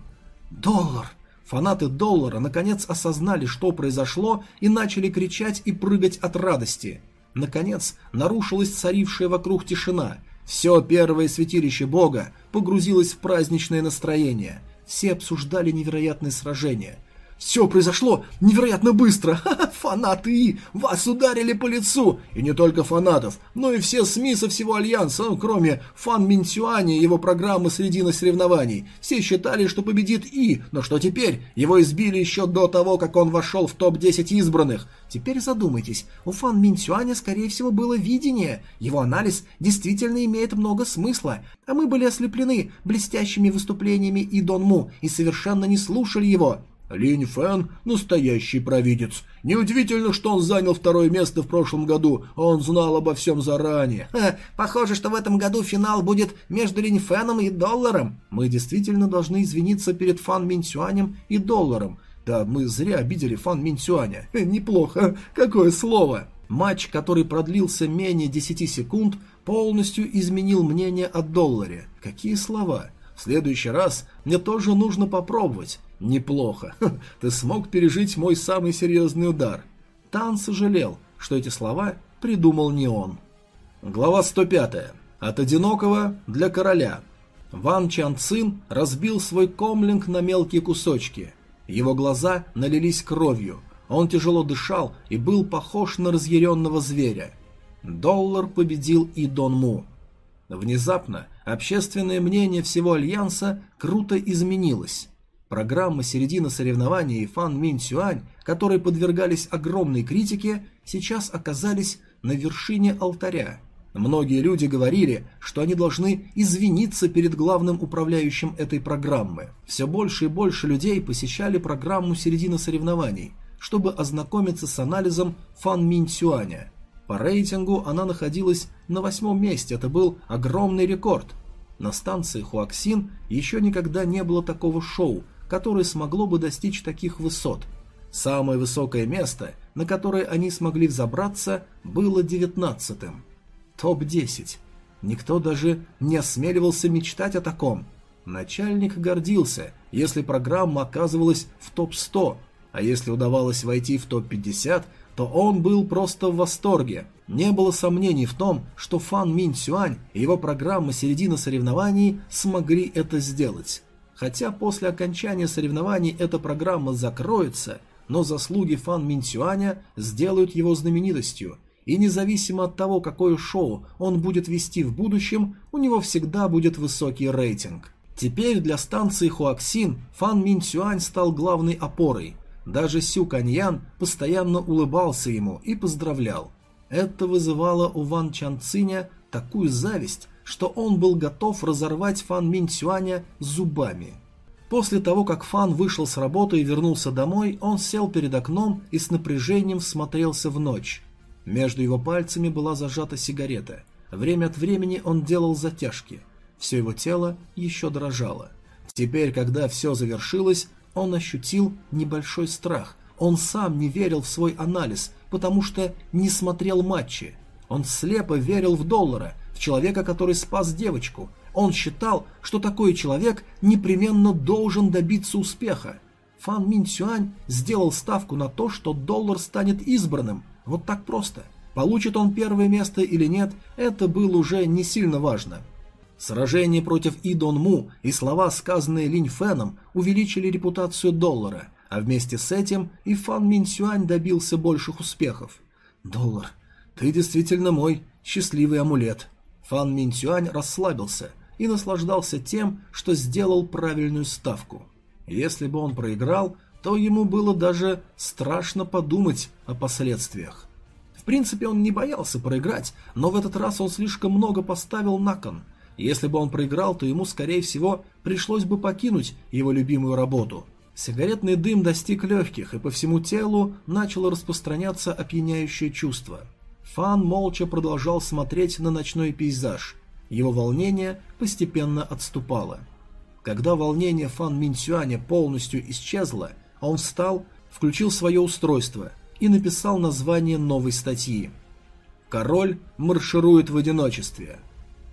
«Доллар! Фанаты доллара наконец осознали, что произошло, и начали кричать и прыгать от радости. Наконец нарушилась царившая вокруг тишина. Все первое святилище бога погрузилось в праздничное настроение. Все обсуждали невероятные сражения. Все произошло невероятно быстро. Фанаты вас ударили по лицу. И не только фанатов, но и все СМИ со всего Альянса, кроме Фан Минтюани и его программы «Средина соревнований». Все считали, что победит И, но что теперь? Его избили еще до того, как он вошел в топ-10 избранных. Теперь задумайтесь, у Фан Минтюаня, скорее всего, было видение. Его анализ действительно имеет много смысла, а мы были ослеплены блестящими выступлениями И Дон Му и совершенно не слушали его. Линь Фэн – настоящий провидец. Неудивительно, что он занял второе место в прошлом году, он знал обо всем заранее. Ха, похоже, что в этом году финал будет между Линь Фэном и Долларом. Мы действительно должны извиниться перед Фан Минсюанем и Долларом. Да, мы зря обидели Фан Минсюаня. Неплохо, какое слово. Матч, который продлился менее 10 секунд, полностью изменил мнение о Долларе. Какие слова? В следующий раз мне тоже нужно попробовать. Неплохо. Ты смог пережить мой самый серьезный удар. Тан сожалел, что эти слова придумал не он. Глава 105. От одинокого для короля. Ван Чан Цин разбил свой комлинг на мелкие кусочки. Его глаза налились кровью. Он тяжело дышал и был похож на разъяренного зверя. Доллар победил и Дон Му. Внезапно общественное мнение всего Альянса круто изменилось. Программа середины соревнований Фан Мин Сюань, которые подвергались огромной критике, сейчас оказались на вершине алтаря. Многие люди говорили, что они должны извиниться перед главным управляющим этой программы. Все больше и больше людей посещали программу середины соревнований, чтобы ознакомиться с анализом Фан Мин Сюаня. По рейтингу она находилась на восьмом месте, это был огромный рекорд. На станции Хуаксин еще никогда не было такого шоу, которое смогло бы достичь таких высот. Самое высокое место, на которое они смогли взобраться, было девятнадцатым. Топ-10. Никто даже не осмеливался мечтать о таком. Начальник гордился, если программа оказывалась в топ-100, а если удавалось войти в топ-50, то он был просто в восторге. Не было сомнений в том, что Фан Мин Сюань и его программа «Середина соревнований» смогли это сделать. Хотя после окончания соревнований эта программа закроется, но заслуги Фан Мин Сюаня сделают его знаменитостью, и независимо от того, какое шоу он будет вести в будущем, у него всегда будет высокий рейтинг. Теперь для станции Хуаксин Фан Мин Сюань стал главной опорой. Даже Сю Каньян постоянно улыбался ему и поздравлял. Это вызывало у Ван Чан Циня такую зависть, что он был готов разорвать Фан Мин Сюаня зубами. После того, как Фан вышел с работы и вернулся домой, он сел перед окном и с напряжением смотрелся в ночь. Между его пальцами была зажата сигарета. Время от времени он делал затяжки. Все его тело еще дрожало. Теперь, когда все завершилось, он ощутил небольшой страх. Он сам не верил в свой анализ, потому что не смотрел матчи. Он слепо верил в доллара – человека, который спас девочку. Он считал, что такой человек непременно должен добиться успеха. Фан Мин Сюань сделал ставку на то, что доллар станет избранным. Вот так просто. Получит он первое место или нет, это было уже не сильно важно. Сражение против И Дон Му и слова, сказанные Линь Фэном, увеличили репутацию доллара, а вместе с этим и Фан Мин Сюань добился больших успехов. «Доллар, ты действительно мой счастливый амулет», Фан Минтюань расслабился и наслаждался тем, что сделал правильную ставку. Если бы он проиграл, то ему было даже страшно подумать о последствиях. В принципе, он не боялся проиграть, но в этот раз он слишком много поставил на кон. Если бы он проиграл, то ему, скорее всего, пришлось бы покинуть его любимую работу. Сигаретный дым достиг легких, и по всему телу начало распространяться опьяняющее чувство – Фан молча продолжал смотреть на ночной пейзаж. Его волнение постепенно отступало. Когда волнение Фан Минсюаня полностью исчезло, он встал, включил свое устройство и написал название новой статьи. «Король марширует в одиночестве».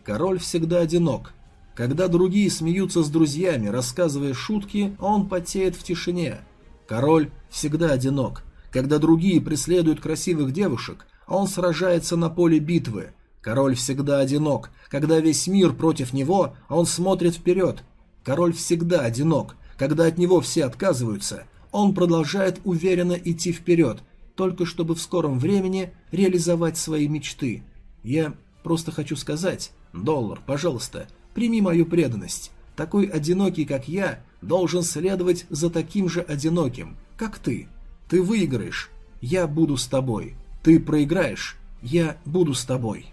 Король всегда одинок. Когда другие смеются с друзьями, рассказывая шутки, он потеет в тишине. Король всегда одинок. Когда другие преследуют красивых девушек, он сражается на поле битвы. Король всегда одинок. Когда весь мир против него, он смотрит вперед. Король всегда одинок. Когда от него все отказываются, он продолжает уверенно идти вперед, только чтобы в скором времени реализовать свои мечты. Я просто хочу сказать, доллар, пожалуйста, прими мою преданность. Такой одинокий, как я, должен следовать за таким же одиноким, как ты. Ты выиграешь, я буду с тобой. Ты проиграешь, я буду с тобой.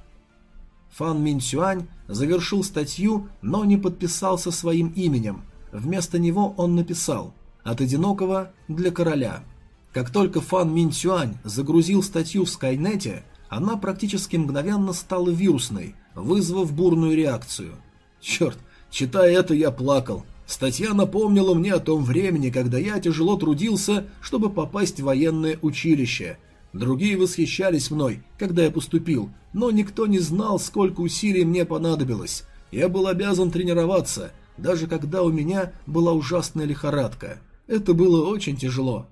Фан Мин Сюань завершил статью, но не подписался своим именем. Вместо него он написал «От одинокого для короля». Как только Фан Мин Сюань загрузил статью в Скайнете, она практически мгновенно стала вирусной, вызвав бурную реакцию. Черт, читая это, я плакал. Статья напомнила мне о том времени, когда я тяжело трудился, чтобы попасть в военное училище – Другие восхищались мной, когда я поступил, но никто не знал, сколько усилий мне понадобилось. Я был обязан тренироваться, даже когда у меня была ужасная лихорадка. Это было очень тяжело.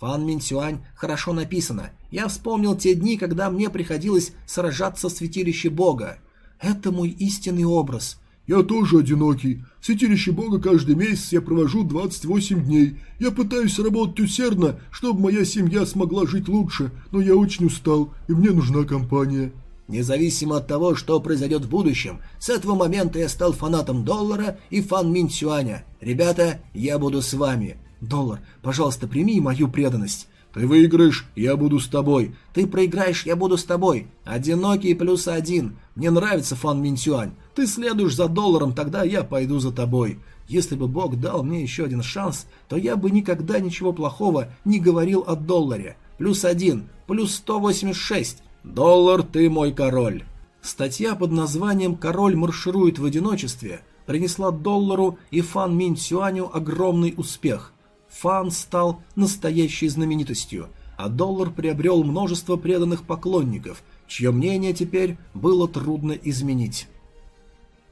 Фан Мин Сюань хорошо написано. Я вспомнил те дни, когда мне приходилось сражаться в святилище Бога. Это мой истинный образ. «Я тоже одинокий. В святилище Бога каждый месяц я провожу 28 дней. Я пытаюсь работать усердно, чтобы моя семья смогла жить лучше, но я очень устал, и мне нужна компания». Независимо от того, что произойдет в будущем, с этого момента я стал фанатом доллара и фан Мин Цюаня. Ребята, я буду с вами. Доллар, пожалуйста, прими мою преданность. Ты выиграешь, я буду с тобой. Ты проиграешь, я буду с тобой. Одинокий плюс один. Мне нравится фан Мин Цюань. Ты следуешь за долларом, тогда я пойду за тобой. Если бы Бог дал мне еще один шанс, то я бы никогда ничего плохого не говорил о долларе. Плюс один, плюс 186. Доллар, ты мой король. Статья под названием «Король марширует в одиночестве» принесла доллару и Фан Мин Цюаню огромный успех. Фан стал настоящей знаменитостью, а доллар приобрел множество преданных поклонников, чье мнение теперь было трудно изменить.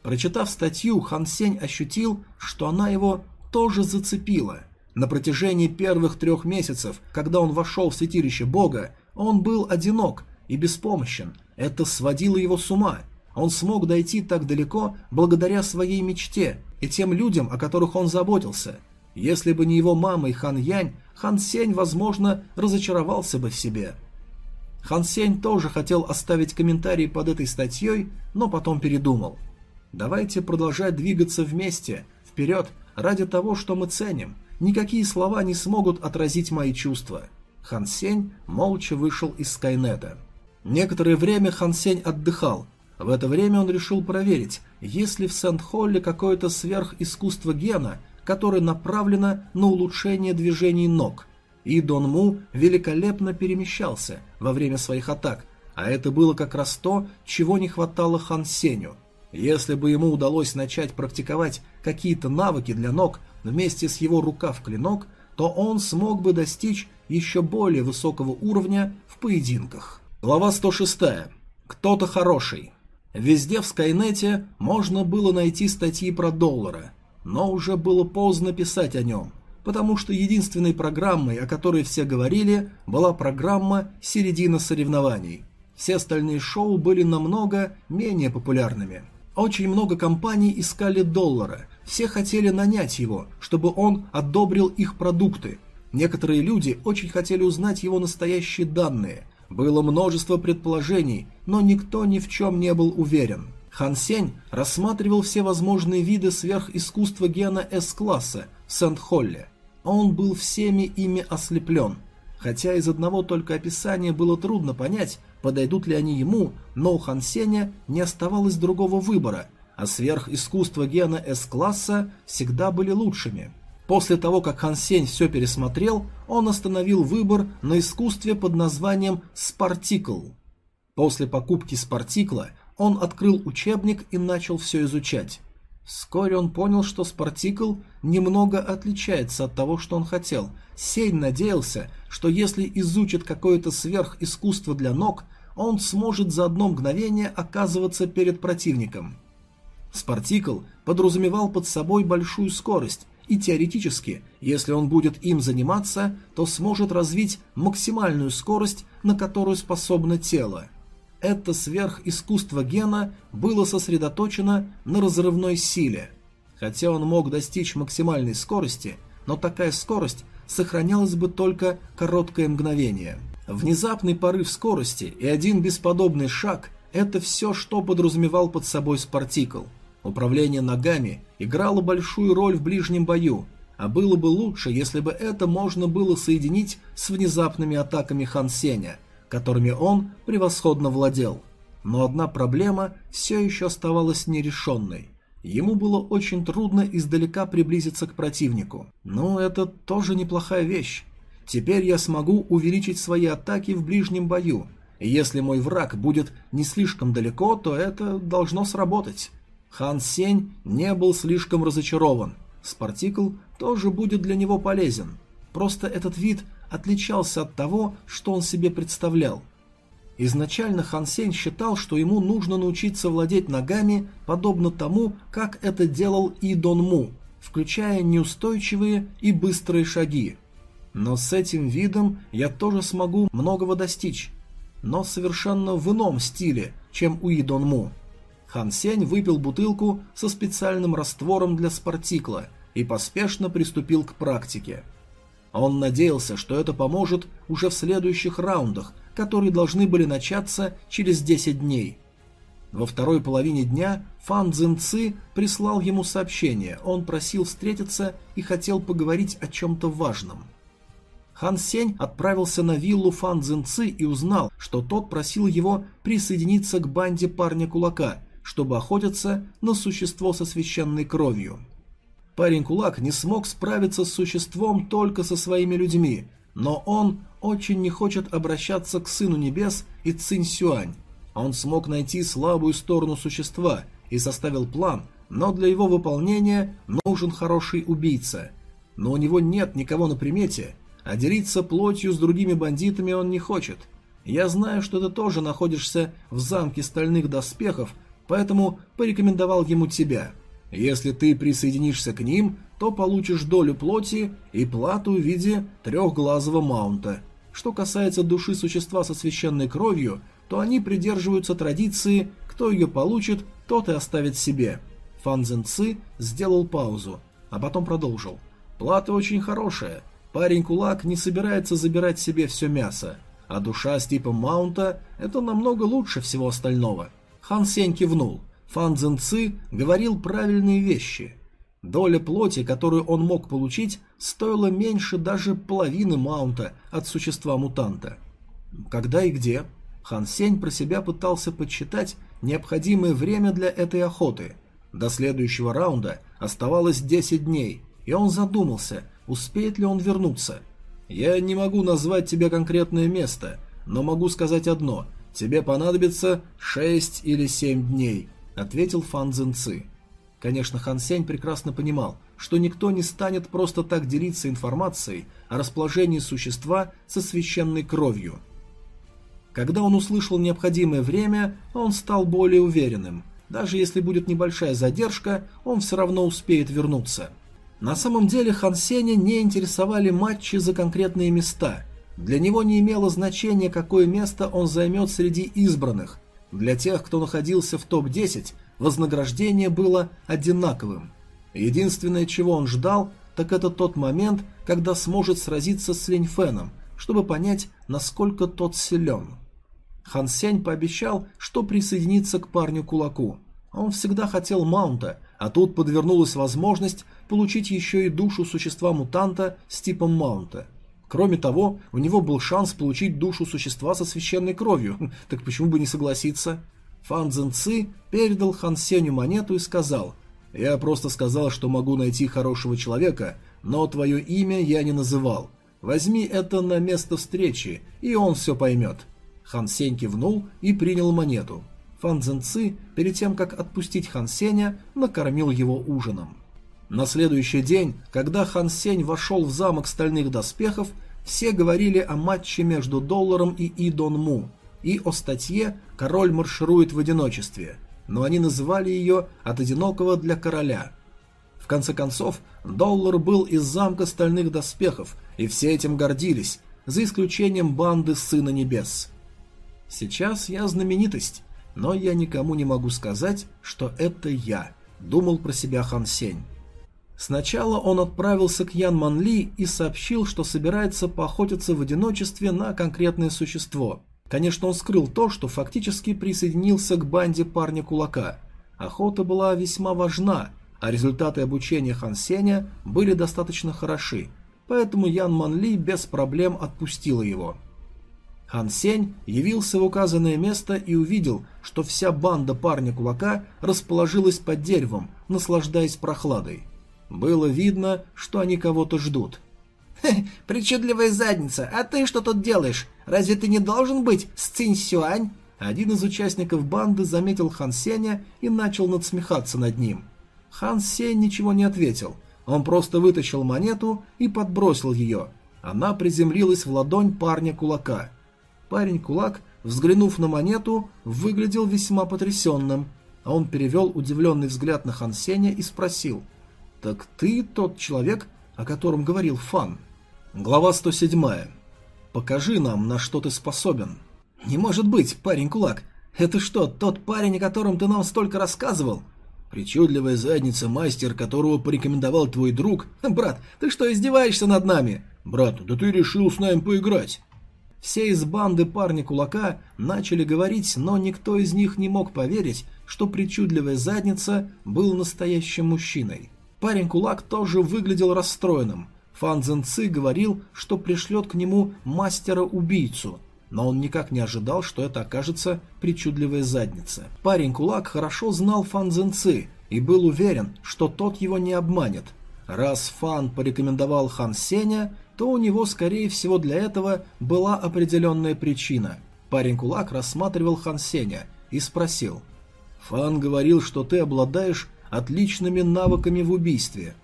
Прочитав статью, Хан Сень ощутил, что она его тоже зацепила. На протяжении первых трех месяцев, когда он вошел в святилище Бога, он был одинок и беспомощен. Это сводило его с ума. Он смог дойти так далеко благодаря своей мечте и тем людям, о которых он заботился. Если бы не его мама и Хан Янь, Хан Сень, возможно, разочаровался бы в себе. Хан Сень тоже хотел оставить комментарий под этой статьей, но потом передумал. Давайте продолжать двигаться вместе, вперед, ради того, что мы ценим. Никакие слова не смогут отразить мои чувства. Хан Сень молча вышел из Скайнета. Некоторое время Хан Сень отдыхал. В это время он решил проверить, есть ли в Сент-Холле какое-то сверхискусство гена, которое направлено на улучшение движений ног. И Дон Му великолепно перемещался во время своих атак, а это было как раз то, чего не хватало Хан Сеню. Если бы ему удалось начать практиковать какие-то навыки для ног вместе с его рука в клинок, то он смог бы достичь еще более высокого уровня в поединках. Глава 106. Кто-то хороший. Везде в Скайнете можно было найти статьи про доллара, но уже было поздно писать о нем, потому что единственной программой, о которой все говорили, была программа «Середина соревнований». Все остальные шоу были намного менее популярными. Очень много компаний искали доллара, все хотели нанять его, чтобы он одобрил их продукты. Некоторые люди очень хотели узнать его настоящие данные – было множество предположений, но никто ни в чем не был уверен. Хан Сень рассматривал все возможные виды сверхискусства гена С-класса в Сент-Холле. Он был всеми ими ослеплен. Хотя из одного только описания было трудно понять, подойдут ли они ему, но у Хан Сеня не оставалось другого выбора, а сверхискусства гена С-класса всегда были лучшими. После того, как Хан Сень все пересмотрел, он остановил выбор на искусстве под названием «Спартикл». После покупки «Спартикла» он открыл учебник и начал все изучать. Вскоре он понял, что «Спартикл» немного отличается от того, что он хотел. Сень надеялся, что если изучит какое-то сверхискусство для ног, он сможет за одно мгновение оказываться перед противником. «Спартикл» подразумевал под собой большую скорость, и теоретически, если он будет им заниматься, то сможет развить максимальную скорость, на которую способно тело. Это сверхискусство гена было сосредоточено на разрывной силе. Хотя он мог достичь максимальной скорости, но такая скорость сохранялась бы только короткое мгновение. Внезапный порыв скорости и один бесподобный шаг – это все, что подразумевал под собой Спартикл – Управление ногами играло большую роль в ближнем бою, а было бы лучше, если бы это можно было соединить с внезапными атаками Хан Сеня, которыми он превосходно владел. Но одна проблема все еще оставалась нерешенной. Ему было очень трудно издалека приблизиться к противнику. Ну, это тоже неплохая вещь. Теперь я смогу увеличить свои атаки в ближнем бою. И если мой враг будет не слишком далеко, то это должно сработать. Хан Сень не был слишком разочарован. Спартикл тоже будет для него полезен. Просто этот вид отличался от того, что он себе представлял. Изначально Хан Сень считал, что ему нужно научиться владеть ногами, подобно тому, как это делал и Дон Му, включая неустойчивые и быстрые шаги. Но с этим видом я тоже смогу многого достичь, но совершенно в ином стиле, чем у Идон Му. Хан Сень выпил бутылку со специальным раствором для спартикла и поспешно приступил к практике. Он надеялся, что это поможет уже в следующих раундах, которые должны были начаться через 10 дней. Во второй половине дня Фан Цзинци прислал ему сообщение, он просил встретиться и хотел поговорить о чем-то важном. Хан Сень отправился на виллу Фан Цзинци и узнал, что тот просил его присоединиться к банде парня-кулака, чтобы охотиться на существо со священной кровью. Парень-кулак не смог справиться с существом только со своими людьми, но он очень не хочет обращаться к Сыну Небес и Цинь Сюань. Он смог найти слабую сторону существа и составил план, но для его выполнения нужен хороший убийца. Но у него нет никого на примете, а делиться плотью с другими бандитами он не хочет. Я знаю, что ты тоже находишься в замке стальных доспехов, поэтому порекомендовал ему тебя. Если ты присоединишься к ним, то получишь долю плоти и плату в виде трехглазого маунта. Что касается души существа со священной кровью, то они придерживаются традиции «кто ее получит, тот и оставит себе». Фан Цзэн Ци сделал паузу, а потом продолжил. «Плата очень хорошая. Парень-кулак не собирается забирать себе все мясо, а душа с типом маунта – это намного лучше всего остального». Хан Сень кивнул. Фан Цзэн Ци говорил правильные вещи. Доля плоти, которую он мог получить, стоила меньше даже половины маунта от существа-мутанта. Когда и где? Хан Сень про себя пытался подсчитать необходимое время для этой охоты. До следующего раунда оставалось 10 дней, и он задумался, успеет ли он вернуться. «Я не могу назвать тебе конкретное место, но могу сказать одно – тебе понадобится 6 или 7 дней», – ответил Фан Цзинци. Конечно, Хан Сень прекрасно понимал, что никто не станет просто так делиться информацией о расположении существа со священной кровью – когда он услышал необходимое время, он стал более уверенным. Даже если будет небольшая задержка, он все равно успеет вернуться. На самом деле Хан Сеня не интересовали матчи за конкретные места. Для него не имело значения, какое место он займет среди избранных. Для тех, кто находился в топ-10, вознаграждение было одинаковым. Единственное, чего он ждал, так это тот момент, когда сможет сразиться с Линь Феном, чтобы понять, насколько тот силен. Хан Сень пообещал, что присоединится к парню-кулаку. Он всегда хотел маунта, а тут подвернулась возможность получить еще и душу существа-мутанта с типом маунта. Кроме того, у него был шанс получить душу существа со священной кровью, так почему бы не согласиться? Фан Цзэн Ци передал Хан Сенью монету и сказал, «Я просто сказал, что могу найти хорошего человека, но твое имя я не называл. Возьми это на место встречи, и он все поймет». Хан Сень кивнул и принял монету. Фан Цзэн Ци, перед тем, как отпустить Хан Сеня, накормил его ужином. На следующий день, когда Хан Сень вошел в замок стальных доспехов, все говорили о матче между Долларом и Идон Му, и о статье «Король марширует в одиночестве», но они называли ее «От одинокого для короля». В конце концов, Доллар был из замка стальных доспехов, и все этим гордились, за исключением банды Сына Небес. Сейчас я знаменитость, но я никому не могу сказать, что это я, думал про себя Хан Сень. Сначала он отправился к Ян Ман Ли и сообщил, что собирается поохотиться в одиночестве на конкретное существо. Конечно, он скрыл то, что фактически присоединился к банде парня-кулака. Охота была весьма важна, а результаты обучения Хан Сеня были достаточно хороши, поэтому Ян Ман Ли без проблем отпустила его. Хан Сень явился в указанное место и увидел, что вся банда парня-кулака расположилась под деревом, наслаждаясь прохладой. Было видно, что они кого-то ждут. «Хе, причудливая задница, а ты что тут делаешь? Разве ты не должен быть с Цинь Сюань?» Один из участников банды заметил Хан Сеня и начал надсмехаться над ним. Хан Сень ничего не ответил. Он просто вытащил монету и подбросил ее. Она приземлилась в ладонь парня-кулака – Парень-кулак, взглянув на монету, выглядел весьма потрясенным, а он перевел удивленный взгляд на Хан Сеня и спросил, «Так ты тот человек, о котором говорил Фан?» Глава 107. «Покажи нам, на что ты способен». «Не может быть, парень-кулак! Это что, тот парень, о котором ты нам столько рассказывал?» «Причудливая задница, мастер, которого порекомендовал твой друг. Брат, ты что, издеваешься над нами?» «Брат, да ты решил с нами поиграть!» Все из банды парня кулака начали говорить, но никто из них не мог поверить, что причудливая задница был настоящим мужчиной. Парень кулак тоже выглядел расстроенным. Фан Цзэн Ци говорил, что пришлет к нему мастера-убийцу, но он никак не ожидал, что это окажется причудливая задница. Парень кулак хорошо знал Фан Цзэн Ци и был уверен, что тот его не обманет. Раз Фан порекомендовал Хан Сеня, то у него, скорее всего, для этого была определенная причина. Парень-кулак рассматривал Хан Сеня и спросил. «Фан говорил, что ты обладаешь отличными навыками в убийстве».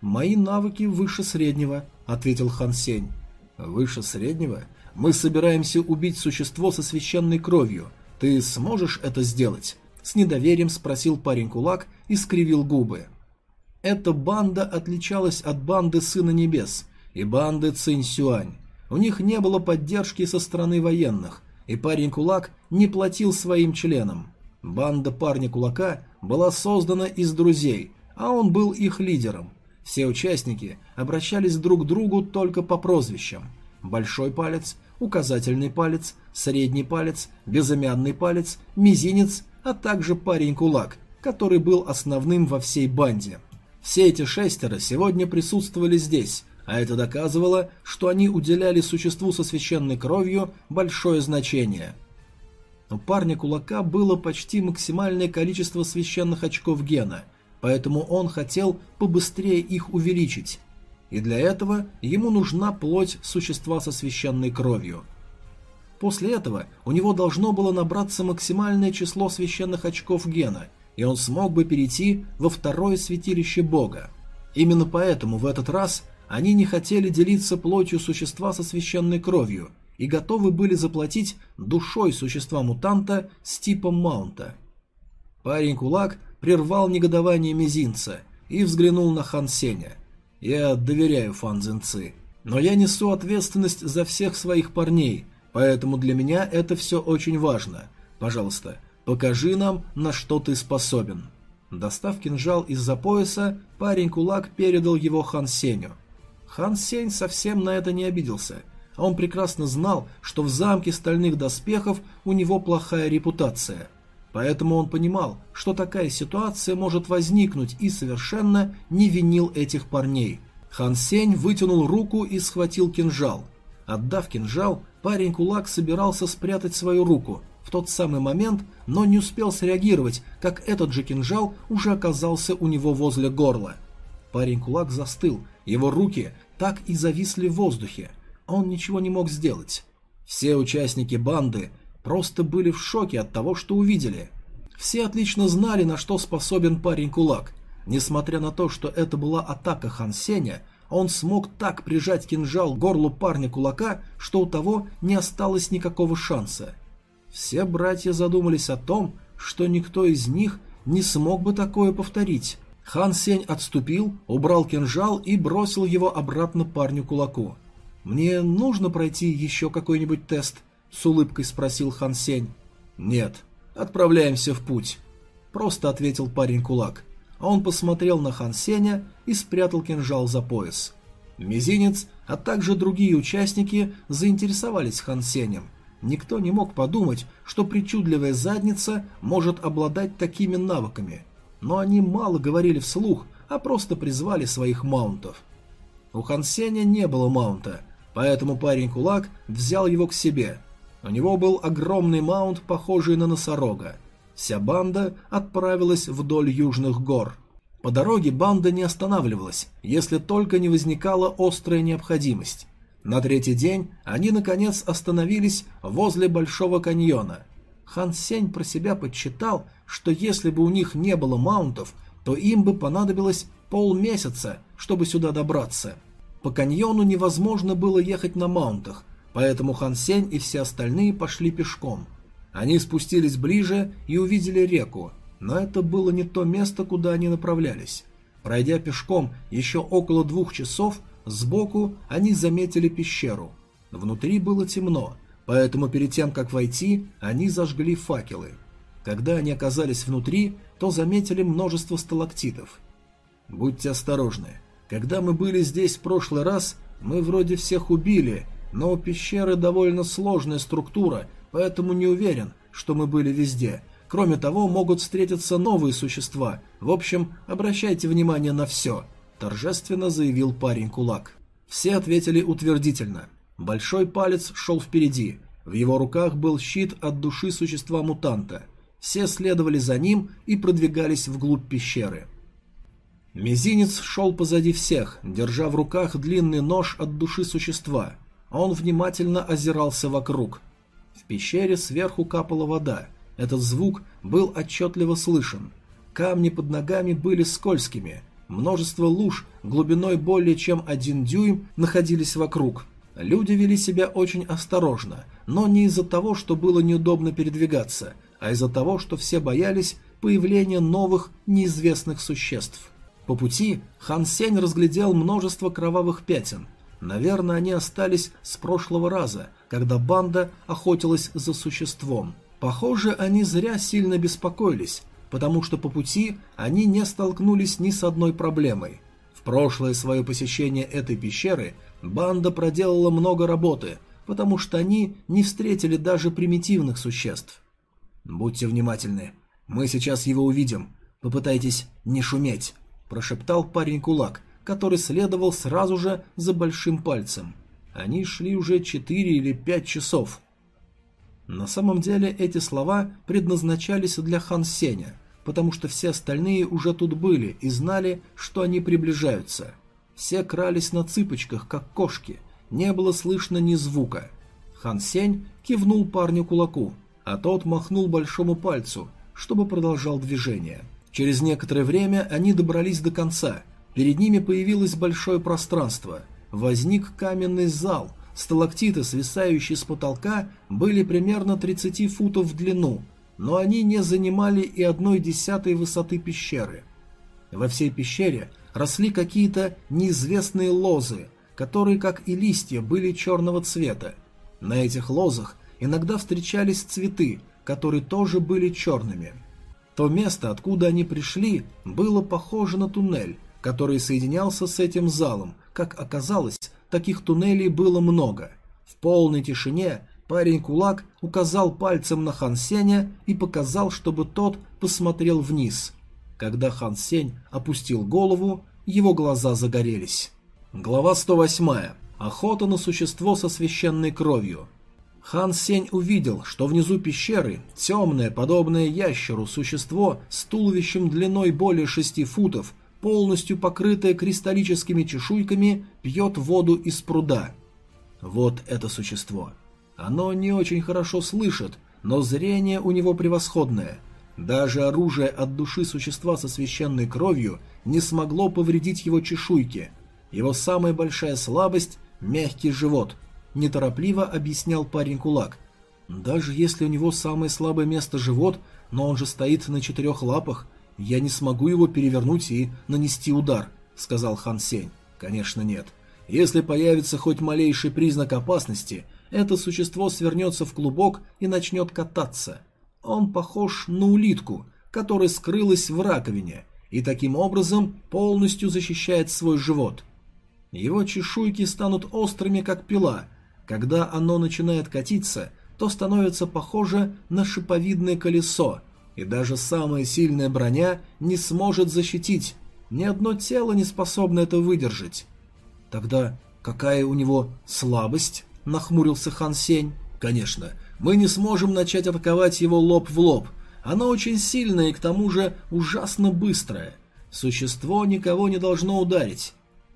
«Мои навыки выше среднего», — ответил Хан Сень. «Выше среднего? Мы собираемся убить существо со священной кровью. Ты сможешь это сделать?» С недоверием спросил парень-кулак и скривил губы. Эта банда отличалась от банды Сына Небес — и банды Цинь-Сюань. У них не было поддержки со стороны военных, и парень-кулак не платил своим членам. Банда парня-кулака была создана из друзей, а он был их лидером. Все участники обращались друг к другу только по прозвищам. Большой палец, указательный палец, средний палец, безымянный палец, мизинец, а также парень-кулак, который был основным во всей банде. Все эти шестеро сегодня присутствовали здесь, а это доказывало, что они уделяли существу со священной кровью большое значение. У парня кулака было почти максимальное количество священных очков гена, поэтому он хотел побыстрее их увеличить. И для этого ему нужна плоть существа со священной кровью. После этого у него должно было набраться максимальное число священных очков гена, и он смог бы перейти во второе святилище бога. Именно поэтому в этот раз они не хотели делиться плотью существа со священной кровью и готовы были заплатить душой существа-мутанта с типом маунта. Парень-кулак прервал негодование мизинца и взглянул на Хан Сеня. «Я доверяю Фан Цзиньци, но я несу ответственность за всех своих парней, поэтому для меня это все очень важно. Пожалуйста, покажи нам, на что ты способен». Достав кинжал из-за пояса, парень-кулак передал его Хан Сеню – Хан Сень совсем на это не обиделся. А он прекрасно знал, что в замке стальных доспехов у него плохая репутация. Поэтому он понимал, что такая ситуация может возникнуть и совершенно не винил этих парней. Хан Сень вытянул руку и схватил кинжал. Отдав кинжал, парень-кулак собирался спрятать свою руку в тот самый момент, но не успел среагировать, как этот же кинжал уже оказался у него возле горла. Парень-кулак застыл, его руки так и зависли в воздухе. Он ничего не мог сделать. Все участники банды просто были в шоке от того, что увидели. Все отлично знали, на что способен парень-кулак. Несмотря на то, что это была атака Хан Сеня, он смог так прижать кинжал к горлу парня-кулака, что у того не осталось никакого шанса. Все братья задумались о том, что никто из них не смог бы такое повторить. Хан Сень отступил, убрал кинжал и бросил его обратно парню кулаку. «Мне нужно пройти еще какой-нибудь тест?» — с улыбкой спросил Хан Сень. «Нет, отправляемся в путь», — просто ответил парень кулак. А он посмотрел на Хан Сеня и спрятал кинжал за пояс. Мизинец, а также другие участники заинтересовались Хан Сенем. Никто не мог подумать, что причудливая задница может обладать такими навыками — но они мало говорили вслух, а просто призвали своих маунтов. У Хан Сеня не было маунта, поэтому парень-кулак взял его к себе. У него был огромный маунт, похожий на носорога. Вся банда отправилась вдоль южных гор. По дороге банда не останавливалась, если только не возникала острая необходимость. На третий день они, наконец, остановились возле Большого каньона – Хан Сень про себя подсчитал, что если бы у них не было маунтов, то им бы понадобилось полмесяца, чтобы сюда добраться. По каньону невозможно было ехать на маунтах, поэтому Хан Сень и все остальные пошли пешком. Они спустились ближе и увидели реку, но это было не то место, куда они направлялись. Пройдя пешком еще около двух часов, сбоку они заметили пещеру. Внутри было темно, Поэтому перед тем, как войти, они зажгли факелы. Когда они оказались внутри, то заметили множество сталактитов. «Будьте осторожны. Когда мы были здесь в прошлый раз, мы вроде всех убили, но пещеры довольно сложная структура, поэтому не уверен, что мы были везде. Кроме того, могут встретиться новые существа. В общем, обращайте внимание на все», – торжественно заявил парень-кулак. Все ответили утвердительно. Большой палец шел впереди. В его руках был щит от души существа-мутанта. Все следовали за ним и продвигались вглубь пещеры. Мизинец шел позади всех, держа в руках длинный нож от души существа. Он внимательно озирался вокруг. В пещере сверху капала вода. Этот звук был отчетливо слышен. Камни под ногами были скользкими. Множество луж глубиной более чем один дюйм находились вокруг. Люди вели себя очень осторожно, но не из-за того, что было неудобно передвигаться, а из-за того, что все боялись появления новых неизвестных существ. По пути Хан Сень разглядел множество кровавых пятен. Наверное, они остались с прошлого раза, когда банда охотилась за существом. Похоже, они зря сильно беспокоились, потому что по пути они не столкнулись ни с одной проблемой. В прошлое свое посещение этой пещеры банда проделала много работы, потому что они не встретили даже примитивных существ. «Будьте внимательны. Мы сейчас его увидим. Попытайтесь не шуметь», – прошептал парень-кулак, который следовал сразу же за большим пальцем. Они шли уже четыре или пять часов. На самом деле эти слова предназначались для Хан Сеня, потому что все остальные уже тут были и знали, что они приближаются. Все крались на цыпочках, как кошки, не было слышно ни звука. Хан Сень кивнул парню кулаку, а тот махнул большому пальцу, чтобы продолжал движение. Через некоторое время они добрались до конца. Перед ними появилось большое пространство. Возник каменный зал. Сталактиты, свисающие с потолка, были примерно 30 футов в длину, но они не занимали и одной десятой высоты пещеры. Во всей пещере росли какие-то неизвестные лозы, которые, как и листья, были черного цвета. На этих лозах иногда встречались цветы, которые тоже были черными. То место, откуда они пришли, было похоже на туннель, который соединялся с этим залом. Как оказалось, таких туннелей было много. В полной тишине парень-кулак указал пальцем на Хан Сеня и показал, чтобы тот посмотрел вниз. Когда Хан Сень опустил голову, его глаза загорелись. Глава 108. Охота на существо со священной кровью. Хан Сень увидел, что внизу пещеры темное, подобное ящеру, существо с туловищем длиной более шести футов, полностью покрытое кристаллическими чешуйками, пьет воду из пруда. Вот это существо. Оно не очень хорошо слышит, но зрение у него превосходное. Даже оружие от души существа со священной кровью не смогло повредить его чешуйки. Его самая большая слабость – мягкий живот – неторопливо объяснял парень кулак. Даже если у него самое слабое место живот, но он же стоит на четырех лапах, я не смогу его перевернуть и нанести удар, сказал Хан Сень. Конечно нет. Если появится хоть малейший признак опасности, это существо свернется в клубок и начнет кататься. Он похож на улитку, которая скрылась в раковине, и таким образом полностью защищает свой живот. Его чешуйки станут острыми, как пила, когда оно начинает катиться, то становится похоже на шиповидное колесо, и даже самая сильная броня не сможет защитить. Ни одно тело не способно это выдержать. Тогда какая у него слабость? Нахмурился Хан Сень. Конечно, мы не сможем начать атаковать его лоб в лоб. Оно очень сильное и к тому же ужасно быстрое. Существо никого не должно ударить.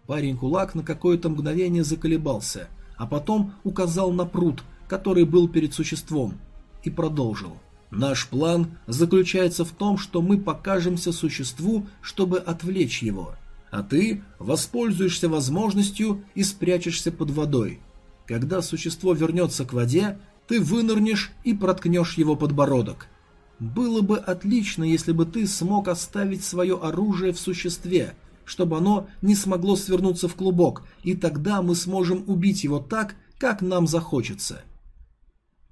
Парень-кулак на какое-то мгновение заколебался – а потом указал на пруд, который был перед существом, и продолжил. «Наш план заключается в том, что мы покажемся существу, чтобы отвлечь его, а ты воспользуешься возможностью и спрячешься под водой. Когда существо вернется к воде, ты вынырнешь и проткнешь его подбородок. Было бы отлично, если бы ты смог оставить свое оружие в существе, чтобы оно не смогло свернуться в клубок, и тогда мы сможем убить его так, как нам захочется.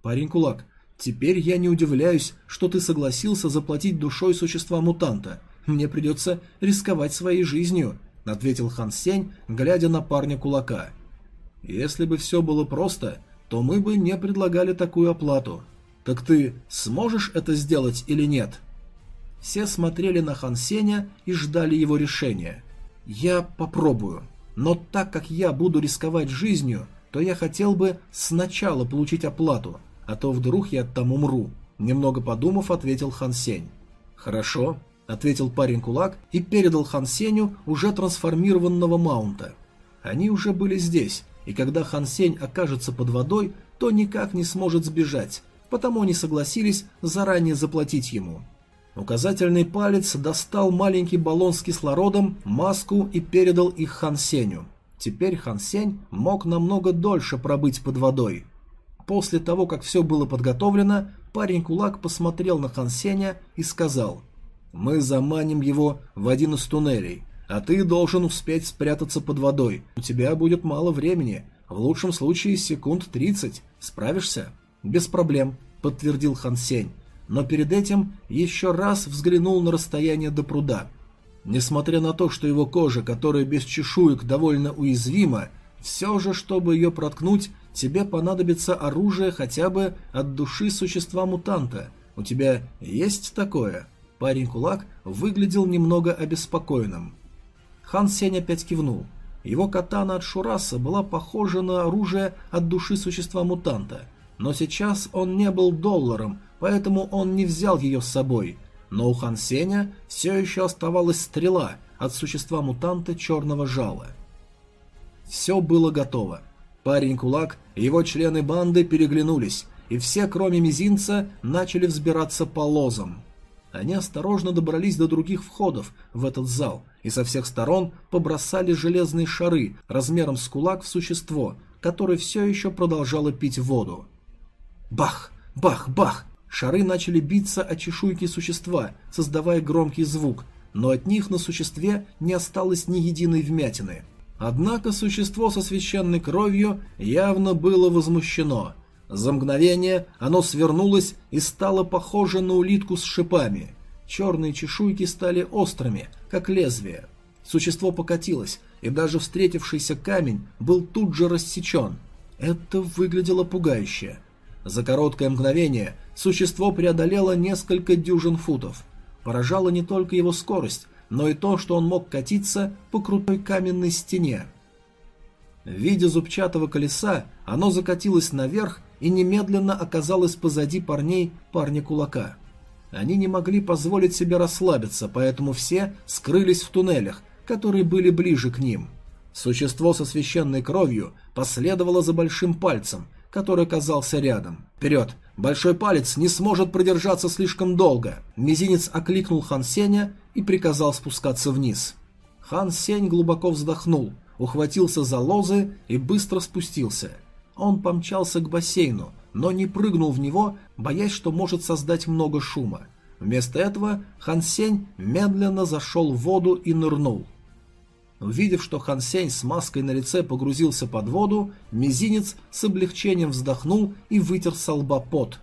Парень-кулак, теперь я не удивляюсь, что ты согласился заплатить душой существа-мутанта. Мне придется рисковать своей жизнью, ответил Хан Сень, глядя на парня-кулака. Если бы все было просто, то мы бы не предлагали такую оплату. Так ты сможешь это сделать или нет?» Все смотрели на Хан Сеня и ждали его решения. «Я попробую, но так как я буду рисковать жизнью, то я хотел бы сначала получить оплату, а то вдруг я там умру», немного подумав, ответил Хан Сень. «Хорошо», — ответил парень-кулак и передал Хан Сеню уже трансформированного маунта. Они уже были здесь, и когда Хан Сень окажется под водой, то никак не сможет сбежать, потому они согласились заранее заплатить ему. Указательный палец достал маленький баллон с кислородом, маску и передал их Хан Сеню. Теперь Хан Сень мог намного дольше пробыть под водой. После того, как все было подготовлено, парень-кулак посмотрел на Хан Сеня и сказал «Мы заманим его в один из туннелей, а ты должен успеть спрятаться под водой. У тебя будет мало времени, в лучшем случае секунд 30. Справишься?» «Без проблем», — подтвердил Хан Сень но перед этим еще раз взглянул на расстояние до пруда. Несмотря на то, что его кожа, которая без чешуек довольно уязвима, все же, чтобы ее проткнуть, тебе понадобится оружие хотя бы от души существа-мутанта. У тебя есть такое? Парень-кулак выглядел немного обеспокоенным. Хан Сень опять кивнул. Его катана от Шураса была похожа на оружие от души существа-мутанта, но сейчас он не был долларом, поэтому он не взял ее с собой. Но у Хан Сеня все еще оставалась стрела от существа-мутанта черного жала. Все было готово. Парень-кулак и его члены банды переглянулись, и все, кроме мизинца, начали взбираться по лозам. Они осторожно добрались до других входов в этот зал и со всех сторон побросали железные шары размером с кулак в существо, которое все еще продолжало пить воду. Бах! Бах! Бах! Шары начали биться о чешуйки существа, создавая громкий звук, но от них на существе не осталось ни единой вмятины. Однако существо со священной кровью явно было возмущено. За мгновение оно свернулось и стало похоже на улитку с шипами. Черные чешуйки стали острыми, как лезвие. Существо покатилось, и даже встретившийся камень был тут же рассечен. Это выглядело пугающе. За короткое мгновение существо преодолело несколько дюжин футов. Поражало не только его скорость, но и то, что он мог катиться по крутой каменной стене. В виде зубчатого колеса оно закатилось наверх и немедленно оказалось позади парней парня-кулака. Они не могли позволить себе расслабиться, поэтому все скрылись в туннелях, которые были ближе к ним. Существо со священной кровью последовало за большим пальцем, который оказался рядом. «Вперед! Большой палец не сможет продержаться слишком долго!» Мизинец окликнул Хан Сеня и приказал спускаться вниз. Хан Сень глубоко вздохнул, ухватился за лозы и быстро спустился. Он помчался к бассейну, но не прыгнул в него, боясь, что может создать много шума. Вместо этого Хан Сень медленно зашел в воду и нырнул. Увидев, что Хан Сень с маской на лице погрузился под воду, мизинец с облегчением вздохнул и вытер со.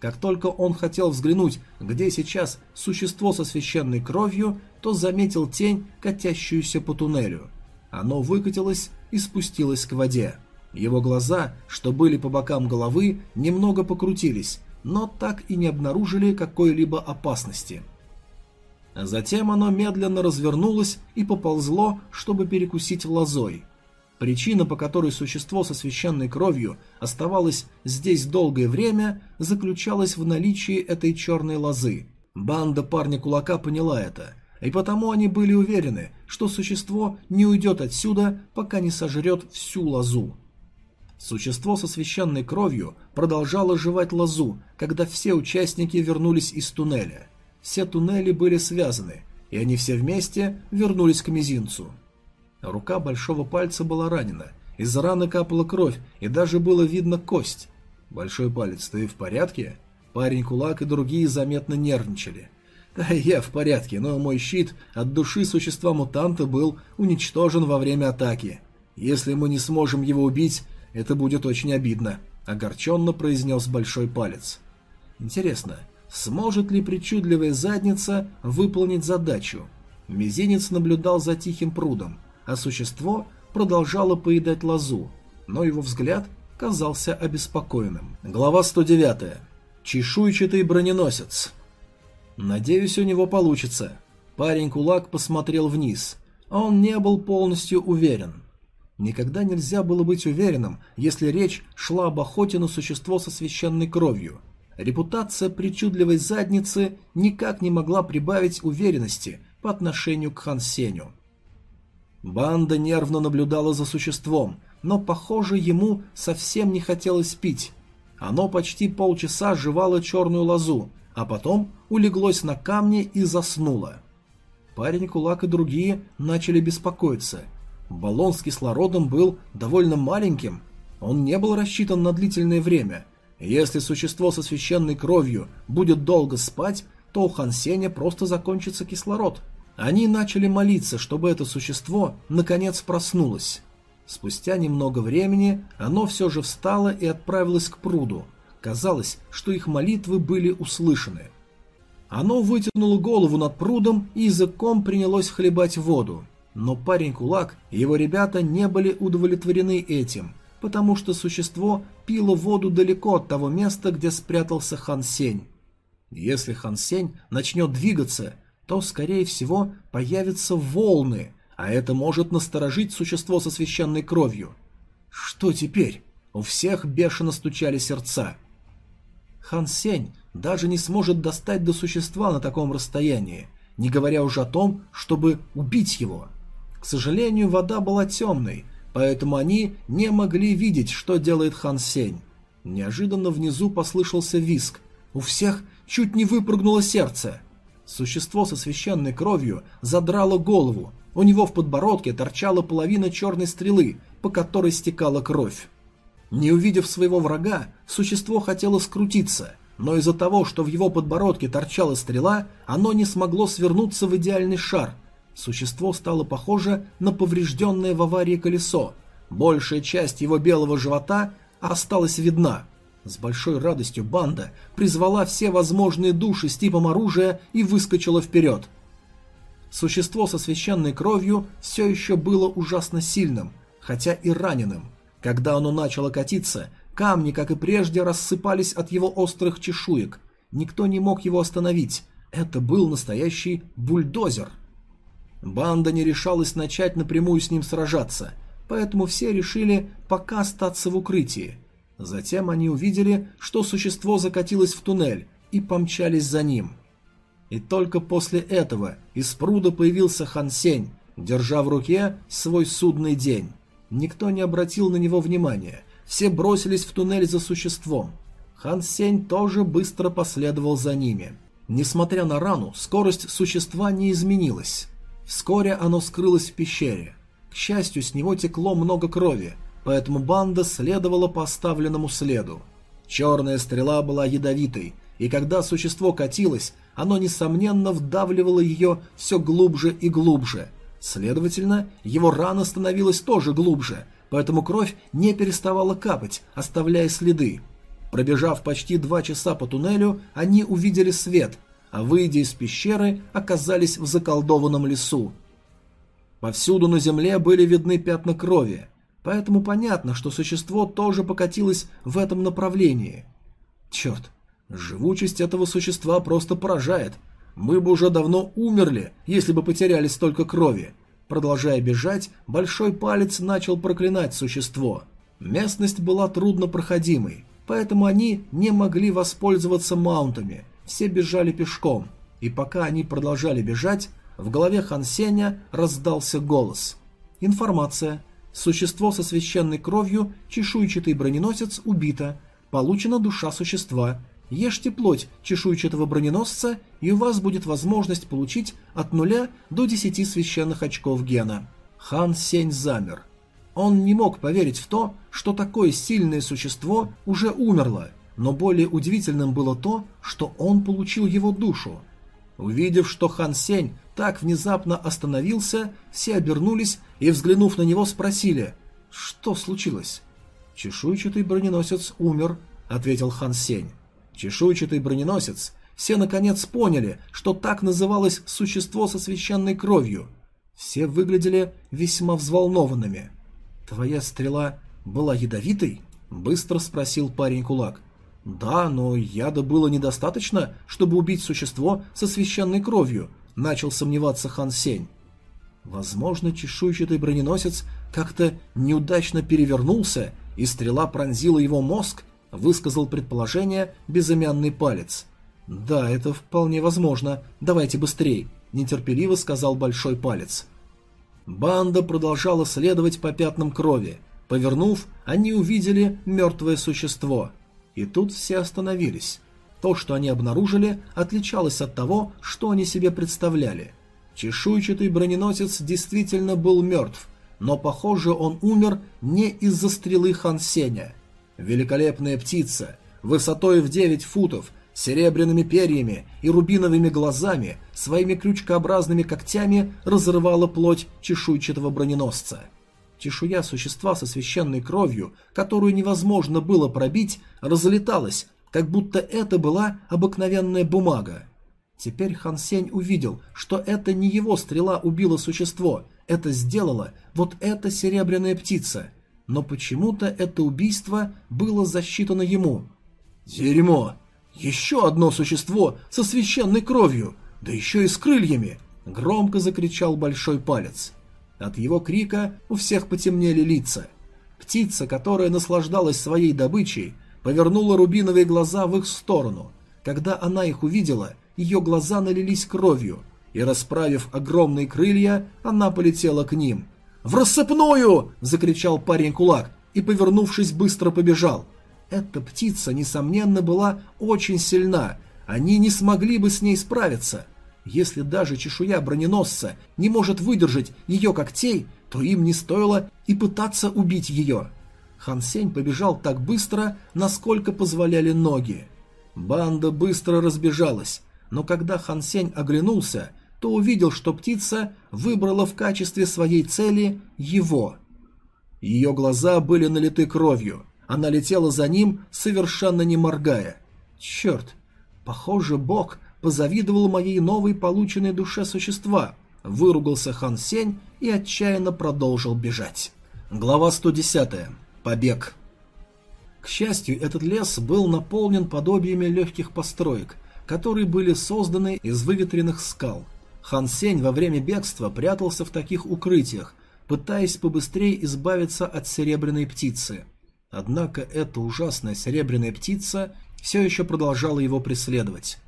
Как только он хотел взглянуть, где сейчас существо со священной кровью, то заметил тень, катящуюся по туннелю. Оно выкатилось и спустилось к воде. Его глаза, что были по бокам головы, немного покрутились, но так и не обнаружили какой-либо опасности. Затем оно медленно развернулось и поползло, чтобы перекусить лозой. Причина, по которой существо со священной кровью оставалось здесь долгое время, заключалась в наличии этой черной лозы. Банда парня-кулака поняла это, и потому они были уверены, что существо не уйдет отсюда, пока не сожрет всю лозу. Существо со священной кровью продолжало жевать лозу, когда все участники вернулись из туннеля. Все туннели были связаны, и они все вместе вернулись к мизинцу. Рука большого пальца была ранена, из раны капала кровь, и даже было видно кость. Большой палец, ты в порядке? Парень-кулак и другие заметно нервничали. Да, я в порядке, но мой щит от души существа-мутанта был уничтожен во время атаки. Если мы не сможем его убить, это будет очень обидно, огорченно произнес большой палец. Интересно, Сможет ли причудливая задница выполнить задачу? Мизинец наблюдал за тихим прудом, а существо продолжало поедать лозу. но его взгляд казался обеспокоенным. Глава 109. Чешуйчатый броненосец. Надеюсь, у него получится. Парень-кулак посмотрел вниз. Он не был полностью уверен. Никогда нельзя было быть уверенным, если речь шла об охоте на существо со священной кровью. Репутация причудливой задницы никак не могла прибавить уверенности по отношению к Хан Сеню. Банда нервно наблюдала за существом, но, похоже, ему совсем не хотелось пить. Оно почти полчаса жевало черную лозу, а потом улеглось на камне и заснуло. Парень Кулак и другие начали беспокоиться. Баллон с кислородом был довольно маленьким, он не был рассчитан на длительное время. Если существо со священной кровью будет долго спать, то у Хансеня просто закончится кислород. Они начали молиться, чтобы это существо наконец проснулось. Спустя немного времени оно все же встало и отправилось к пруду. Казалось, что их молитвы были услышаны. Оно вытянуло голову над прудом и языком принялось хлебать воду. Но парень-кулак и его ребята не были удовлетворены этим, потому что существо пило воду далеко от того места, где спрятался Хан Сень. Если Хан Сень начнет двигаться, то, скорее всего, появятся волны, а это может насторожить существо со священной кровью. Что теперь? У всех бешено стучали сердца. Хан Сень даже не сможет достать до существа на таком расстоянии, не говоря уже о том, чтобы убить его. К сожалению, вода была темной, поэтому они не могли видеть, что делает Хан Сень. Неожиданно внизу послышался виск. У всех чуть не выпрыгнуло сердце. Существо со священной кровью задрало голову, у него в подбородке торчала половина черной стрелы, по которой стекала кровь. Не увидев своего врага, существо хотело скрутиться, но из-за того, что в его подбородке торчала стрела, оно не смогло свернуться в идеальный шар. Существо стало похоже на поврежденное в аварии колесо. Большая часть его белого живота осталась видна. С большой радостью банда призвала все возможные души с типом оружия и выскочила вперед – Существо со священной кровью все еще было ужасно сильным, хотя и раненым. Когда оно начало катиться, камни, как и прежде, рассыпались от его острых чешуек. Никто не мог его остановить. Это был настоящий бульдозер. Банда не решалась начать напрямую с ним сражаться, поэтому все решили пока остаться в укрытии. Затем они увидели, что существо закатилось в туннель и помчались за ним – и только после этого из пруда появился Хан Сень, держа в руке свой судный день. Никто не обратил на него внимания, все бросились в туннель за существом. Хан Сень тоже быстро последовал за ними. Несмотря на рану, скорость существа не изменилась. Вскоре оно скрылось в пещере. К счастью, с него текло много крови, поэтому банда следовала по оставленному следу. Черная стрела была ядовитой, и когда существо катилось, оно, несомненно, вдавливало ее все глубже и глубже. Следовательно, его рана становилась тоже глубже, поэтому кровь не переставала капать, оставляя следы. Пробежав почти два часа по туннелю, они увидели свет, а выйдя из пещеры, оказались в заколдованном лесу. Повсюду на земле были видны пятна крови, поэтому понятно, что существо тоже покатилось в этом направлении. Черт, Живучесть этого существа просто поражает. Мы бы уже давно умерли, если бы потеряли столько крови. Продолжая бежать, большой палец начал проклинать существо. Местность была труднопроходимой, поэтому они не могли воспользоваться маунтами. Все бежали пешком. И пока они продолжали бежать, в голове Хан Сеня раздался голос. Информация. Существо со священной кровью, чешуйчатый броненосец, убито. Получена душа существа. Ешьте плоть чешуйчатого броненосца, и у вас будет возможность получить от нуля до 10 священных очков гена. Хан Сень замер. Он не мог поверить в то, что такое сильное существо уже умерло, но более удивительным было то, что он получил его душу. Увидев, что Хан Сень так внезапно остановился, все обернулись и, взглянув на него, спросили, что случилось. «Чешуйчатый броненосец умер», — ответил Хан Сень. Чешуйчатый броненосец, все наконец поняли, что так называлось существо со священной кровью. Все выглядели весьма взволнованными. «Твоя стрела была ядовитой?» – быстро спросил парень-кулак. «Да, но яда было недостаточно, чтобы убить существо со священной кровью», – начал сомневаться Хан Сень. Возможно, чешуйчатый броненосец как-то неудачно перевернулся, и стрела пронзила его мозг, высказал предположение безымянный палец. «Да, это вполне возможно. Давайте быстрей», – нетерпеливо сказал большой палец. Банда продолжала следовать по пятнам крови. Повернув, они увидели мертвое существо. И тут все остановились. То, что они обнаружили, отличалось от того, что они себе представляли. Чешуйчатый броненосец действительно был мертв, но, похоже, он умер не из-за стрелы Хан Сеня. Великолепная птица, высотой в 9 футов, серебряными перьями и рубиновыми глазами, своими крючкообразными когтями разрывала плоть чешуйчатого броненосца. Чешуя существа со священной кровью, которую невозможно было пробить, разлеталась, как будто это была обыкновенная бумага. Теперь Хан Сень увидел, что это не его стрела убила существо, это сделала вот эта серебряная птица. Но почему-то это убийство было засчитано ему. «Дерьмо! Еще одно существо со священной кровью, да еще и с крыльями!» Громко закричал большой палец. От его крика у всех потемнели лица. Птица, которая наслаждалась своей добычей, повернула рубиновые глаза в их сторону. Когда она их увидела, ее глаза налились кровью, и, расправив огромные крылья, она полетела к ним. «В рассыпную!» – закричал парень-кулак и, повернувшись, быстро побежал. Эта птица, несомненно, была очень сильна, они не смогли бы с ней справиться. Если даже чешуя броненосца не может выдержать ее когтей, то им не стоило и пытаться убить ее. Хан Сень побежал так быстро, насколько позволяли ноги. Банда быстро разбежалась, но когда Хан Сень оглянулся, то увидел, что птица выбрала в качестве своей цели его. Ее глаза были налиты кровью, она летела за ним, совершенно не моргая. Черт, похоже, Бог позавидовал моей новой полученной душе существа, выругался Хан Сень и отчаянно продолжил бежать. Глава 110. Побег. К счастью, этот лес был наполнен подобиями легких построек, которые были созданы из выветренных скал. Хан Сень во время бегства прятался в таких укрытиях, пытаясь побыстрее избавиться от серебряной птицы. Однако эта ужасная серебряная птица все еще продолжала его преследовать.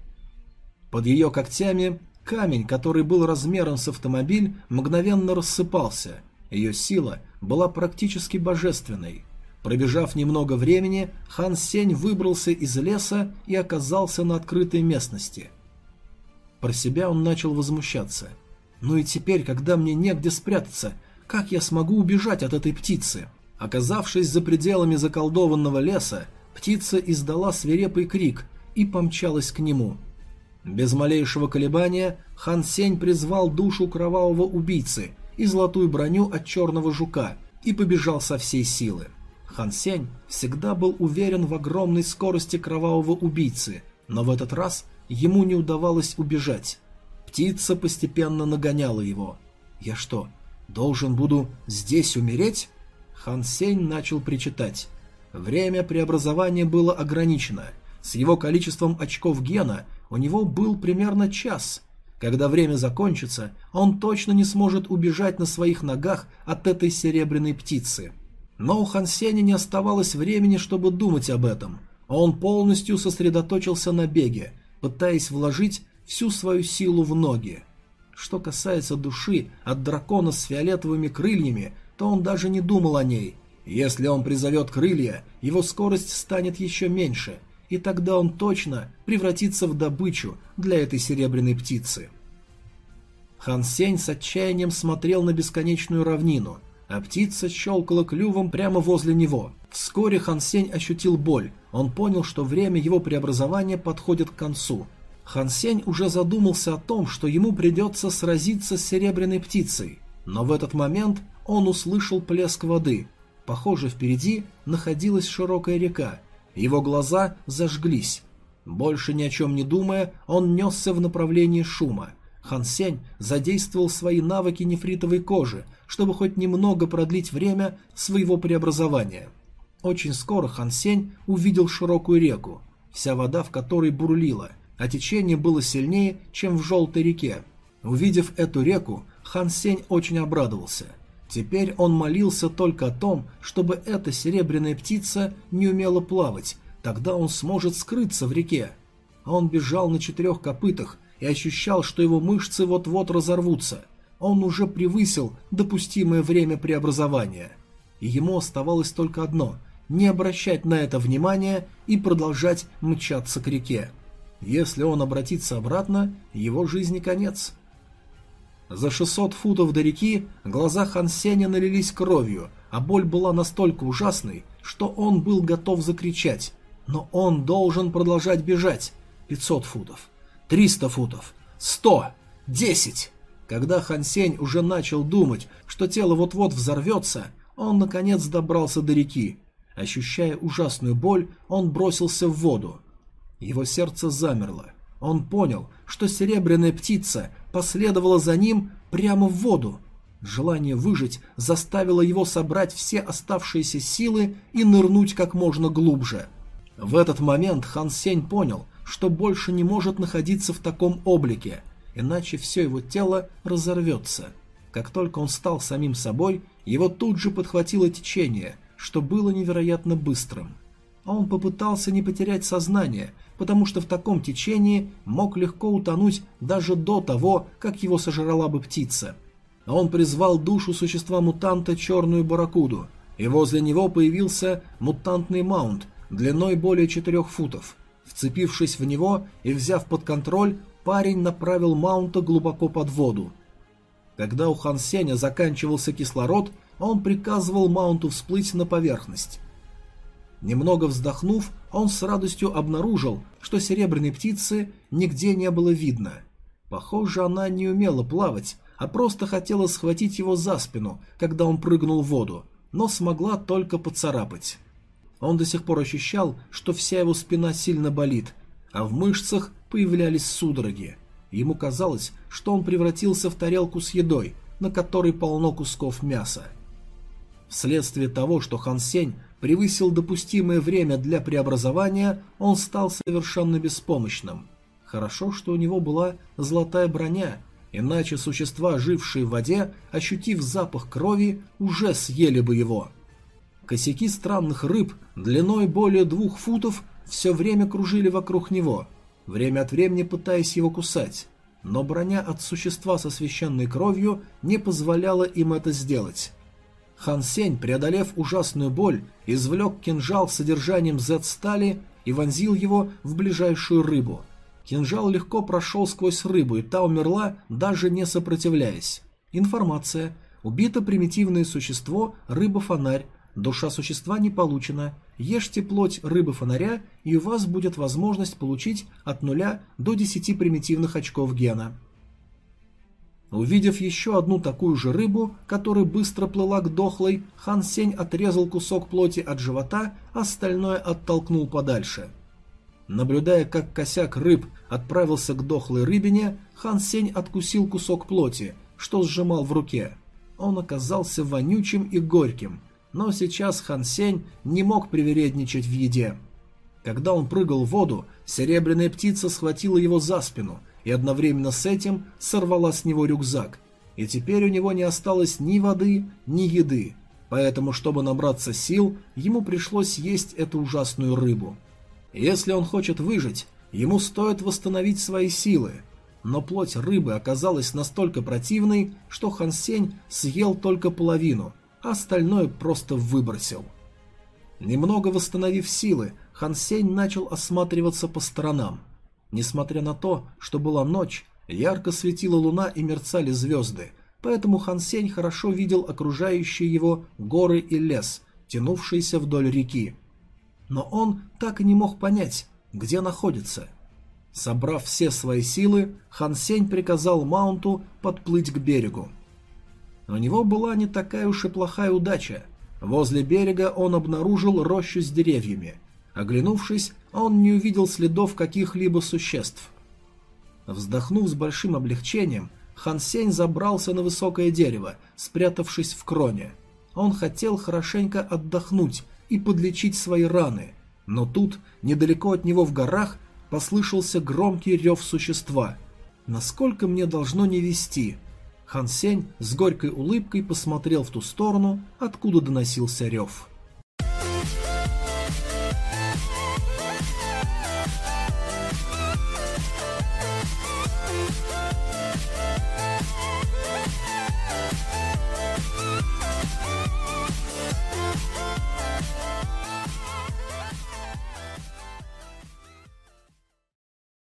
Под ее когтями камень, который был размером с автомобиль, мгновенно рассыпался. Ее сила была практически божественной. Пробежав немного времени, Хан Сень выбрался из леса и оказался на открытой местности. Про себя он начал возмущаться. «Ну и теперь, когда мне негде спрятаться, как я смогу убежать от этой птицы?» Оказавшись за пределами заколдованного леса, птица издала свирепый крик и помчалась к нему. Без малейшего колебания Хан Сень призвал душу кровавого убийцы и золотую броню от черного жука и побежал со всей силы. Хан Сень всегда был уверен в огромной скорости кровавого убийцы, но в этот раз ему не удавалось убежать. Птица постепенно нагоняла его. «Я что, должен буду здесь умереть?» Хан Сень начал причитать. Время преобразования было ограничено. С его количеством очков гена у него был примерно час. Когда время закончится, он точно не сможет убежать на своих ногах от этой серебряной птицы. Но у Хан не оставалось времени, чтобы думать об этом. Он полностью сосредоточился на беге, пытаясь вложить всю свою силу в ноги. Что касается души от дракона с фиолетовыми крыльями, то он даже не думал о ней. Если он призовет крылья, его скорость станет еще меньше, и тогда он точно превратится в добычу для этой серебряной птицы. Хан Сень с отчаянием смотрел на бесконечную равнину, а птица щелкала клювом прямо возле него. Вскоре Хан Сень ощутил боль, он понял, что время его преобразования подходит к концу. Хан Сень уже задумался о том, что ему придется сразиться с серебряной птицей, но в этот момент он услышал плеск воды. Похоже, впереди находилась широкая река. Его глаза зажглись. Больше ни о чем не думая, он несся в направлении шума. Хан Сень задействовал свои навыки нефритовой кожи, чтобы хоть немного продлить время своего преобразования. Очень скоро Хан Сень увидел широкую реку, вся вода в которой бурлила, а течение было сильнее, чем в желтой реке. Увидев эту реку, Хан Сень очень обрадовался. Теперь он молился только о том, чтобы эта серебряная птица не умела плавать, тогда он сможет скрыться в реке. Он бежал на четырех копытах и ощущал, что его мышцы вот-вот разорвутся. Он уже превысил допустимое время преобразования. И ему оставалось только одно – не обращать на это внимания и продолжать мчаться к реке. Если он обратится обратно, его жизни конец. За 600 футов до реки глаза Хан Сеня налились кровью, а боль была настолько ужасной, что он был готов закричать. Но он должен продолжать бежать. 500 футов, 300 футов, 100, 10. Когда Хан Сень уже начал думать, что тело вот-вот взорвется, он наконец добрался до реки. Ощущая ужасную боль, он бросился в воду. Его сердце замерло. Он понял, что серебряная птица последовала за ним прямо в воду. Желание выжить заставило его собрать все оставшиеся силы и нырнуть как можно глубже. В этот момент Хан Сень понял, что больше не может находиться в таком облике, иначе все его тело разорвется. Как только он стал самим собой, его тут же подхватило течение, что было невероятно быстрым а он попытался не потерять сознание, потому что в таком течении мог легко утонуть даже до того, как его сожрала бы птица. Он призвал душу существа-мутанта Черную Барракуду, и возле него появился мутантный маунт длиной более четырех футов. Вцепившись в него и взяв под контроль, парень направил маунта глубоко под воду. Когда у Хан Сеня заканчивался кислород, он приказывал маунту всплыть на поверхность. Немного вздохнув, он с радостью обнаружил, что серебряной птицы нигде не было видно. Похоже, она не умела плавать, а просто хотела схватить его за спину, когда он прыгнул в воду, но смогла только поцарапать. Он до сих пор ощущал, что вся его спина сильно болит, а в мышцах появлялись судороги. Ему казалось, что он превратился в тарелку с едой, на которой полно кусков мяса. Вследствие того, что Хан Сень превысил допустимое время для преобразования, он стал совершенно беспомощным. Хорошо, что у него была золотая броня, иначе существа, жившие в воде, ощутив запах крови, уже съели бы его. Косяки странных рыб длиной более двух футов все время кружили вокруг него, время от времени пытаясь его кусать, но броня от существа со священной кровью не позволяла им это сделать. Хан Сень, преодолев ужасную боль, извлек кинжал с содержанием Z-стали и вонзил его в ближайшую рыбу. Кинжал легко прошел сквозь рыбу, и та умерла, даже не сопротивляясь. Информация. Убито примитивное существо, рыба-фонарь. Душа существа не получена. Ешьте плоть рыбы-фонаря, и у вас будет возможность получить от 0 до 10 примитивных очков гена. Увидев еще одну такую же рыбу, которая быстро плыла к дохлой, Хан Сень отрезал кусок плоти от живота, остальное оттолкнул подальше. Наблюдая, как косяк рыб отправился к дохлой рыбине, Хан Сень откусил кусок плоти, что сжимал в руке. Он оказался вонючим и горьким, но сейчас Хан Сень не мог привередничать в еде. Когда он прыгал в воду, серебряная птица схватила его за спину – и одновременно с этим сорвала с него рюкзак, и теперь у него не осталось ни воды, ни еды, поэтому, чтобы набраться сил, ему пришлось есть эту ужасную рыбу. Если он хочет выжить, ему стоит восстановить свои силы, но плоть рыбы оказалась настолько противной, что Хан Сень съел только половину, а остальное просто выбросил. Немного восстановив силы, Хан Сень начал осматриваться по сторонам – Несмотря на то, что была ночь, ярко светила луна и мерцали звезды, поэтому Хан Сень хорошо видел окружающие его горы и лес, тянувшиеся вдоль реки. Но он так и не мог понять, где находится. Собрав все свои силы, Хан Сень приказал Маунту подплыть к берегу. У него была не такая уж и плохая удача. Возле берега он обнаружил рощу с деревьями – Оглянувшись, он не увидел следов каких-либо существ. Вздохнув с большим облегчением, Хан Сень забрался на высокое дерево, спрятавшись в кроне. Он хотел хорошенько отдохнуть и подлечить свои раны, но тут, недалеко от него в горах, послышался громкий рев существа. Насколько мне должно не вести? Хан Сень с горькой улыбкой посмотрел в ту сторону, откуда доносился рев.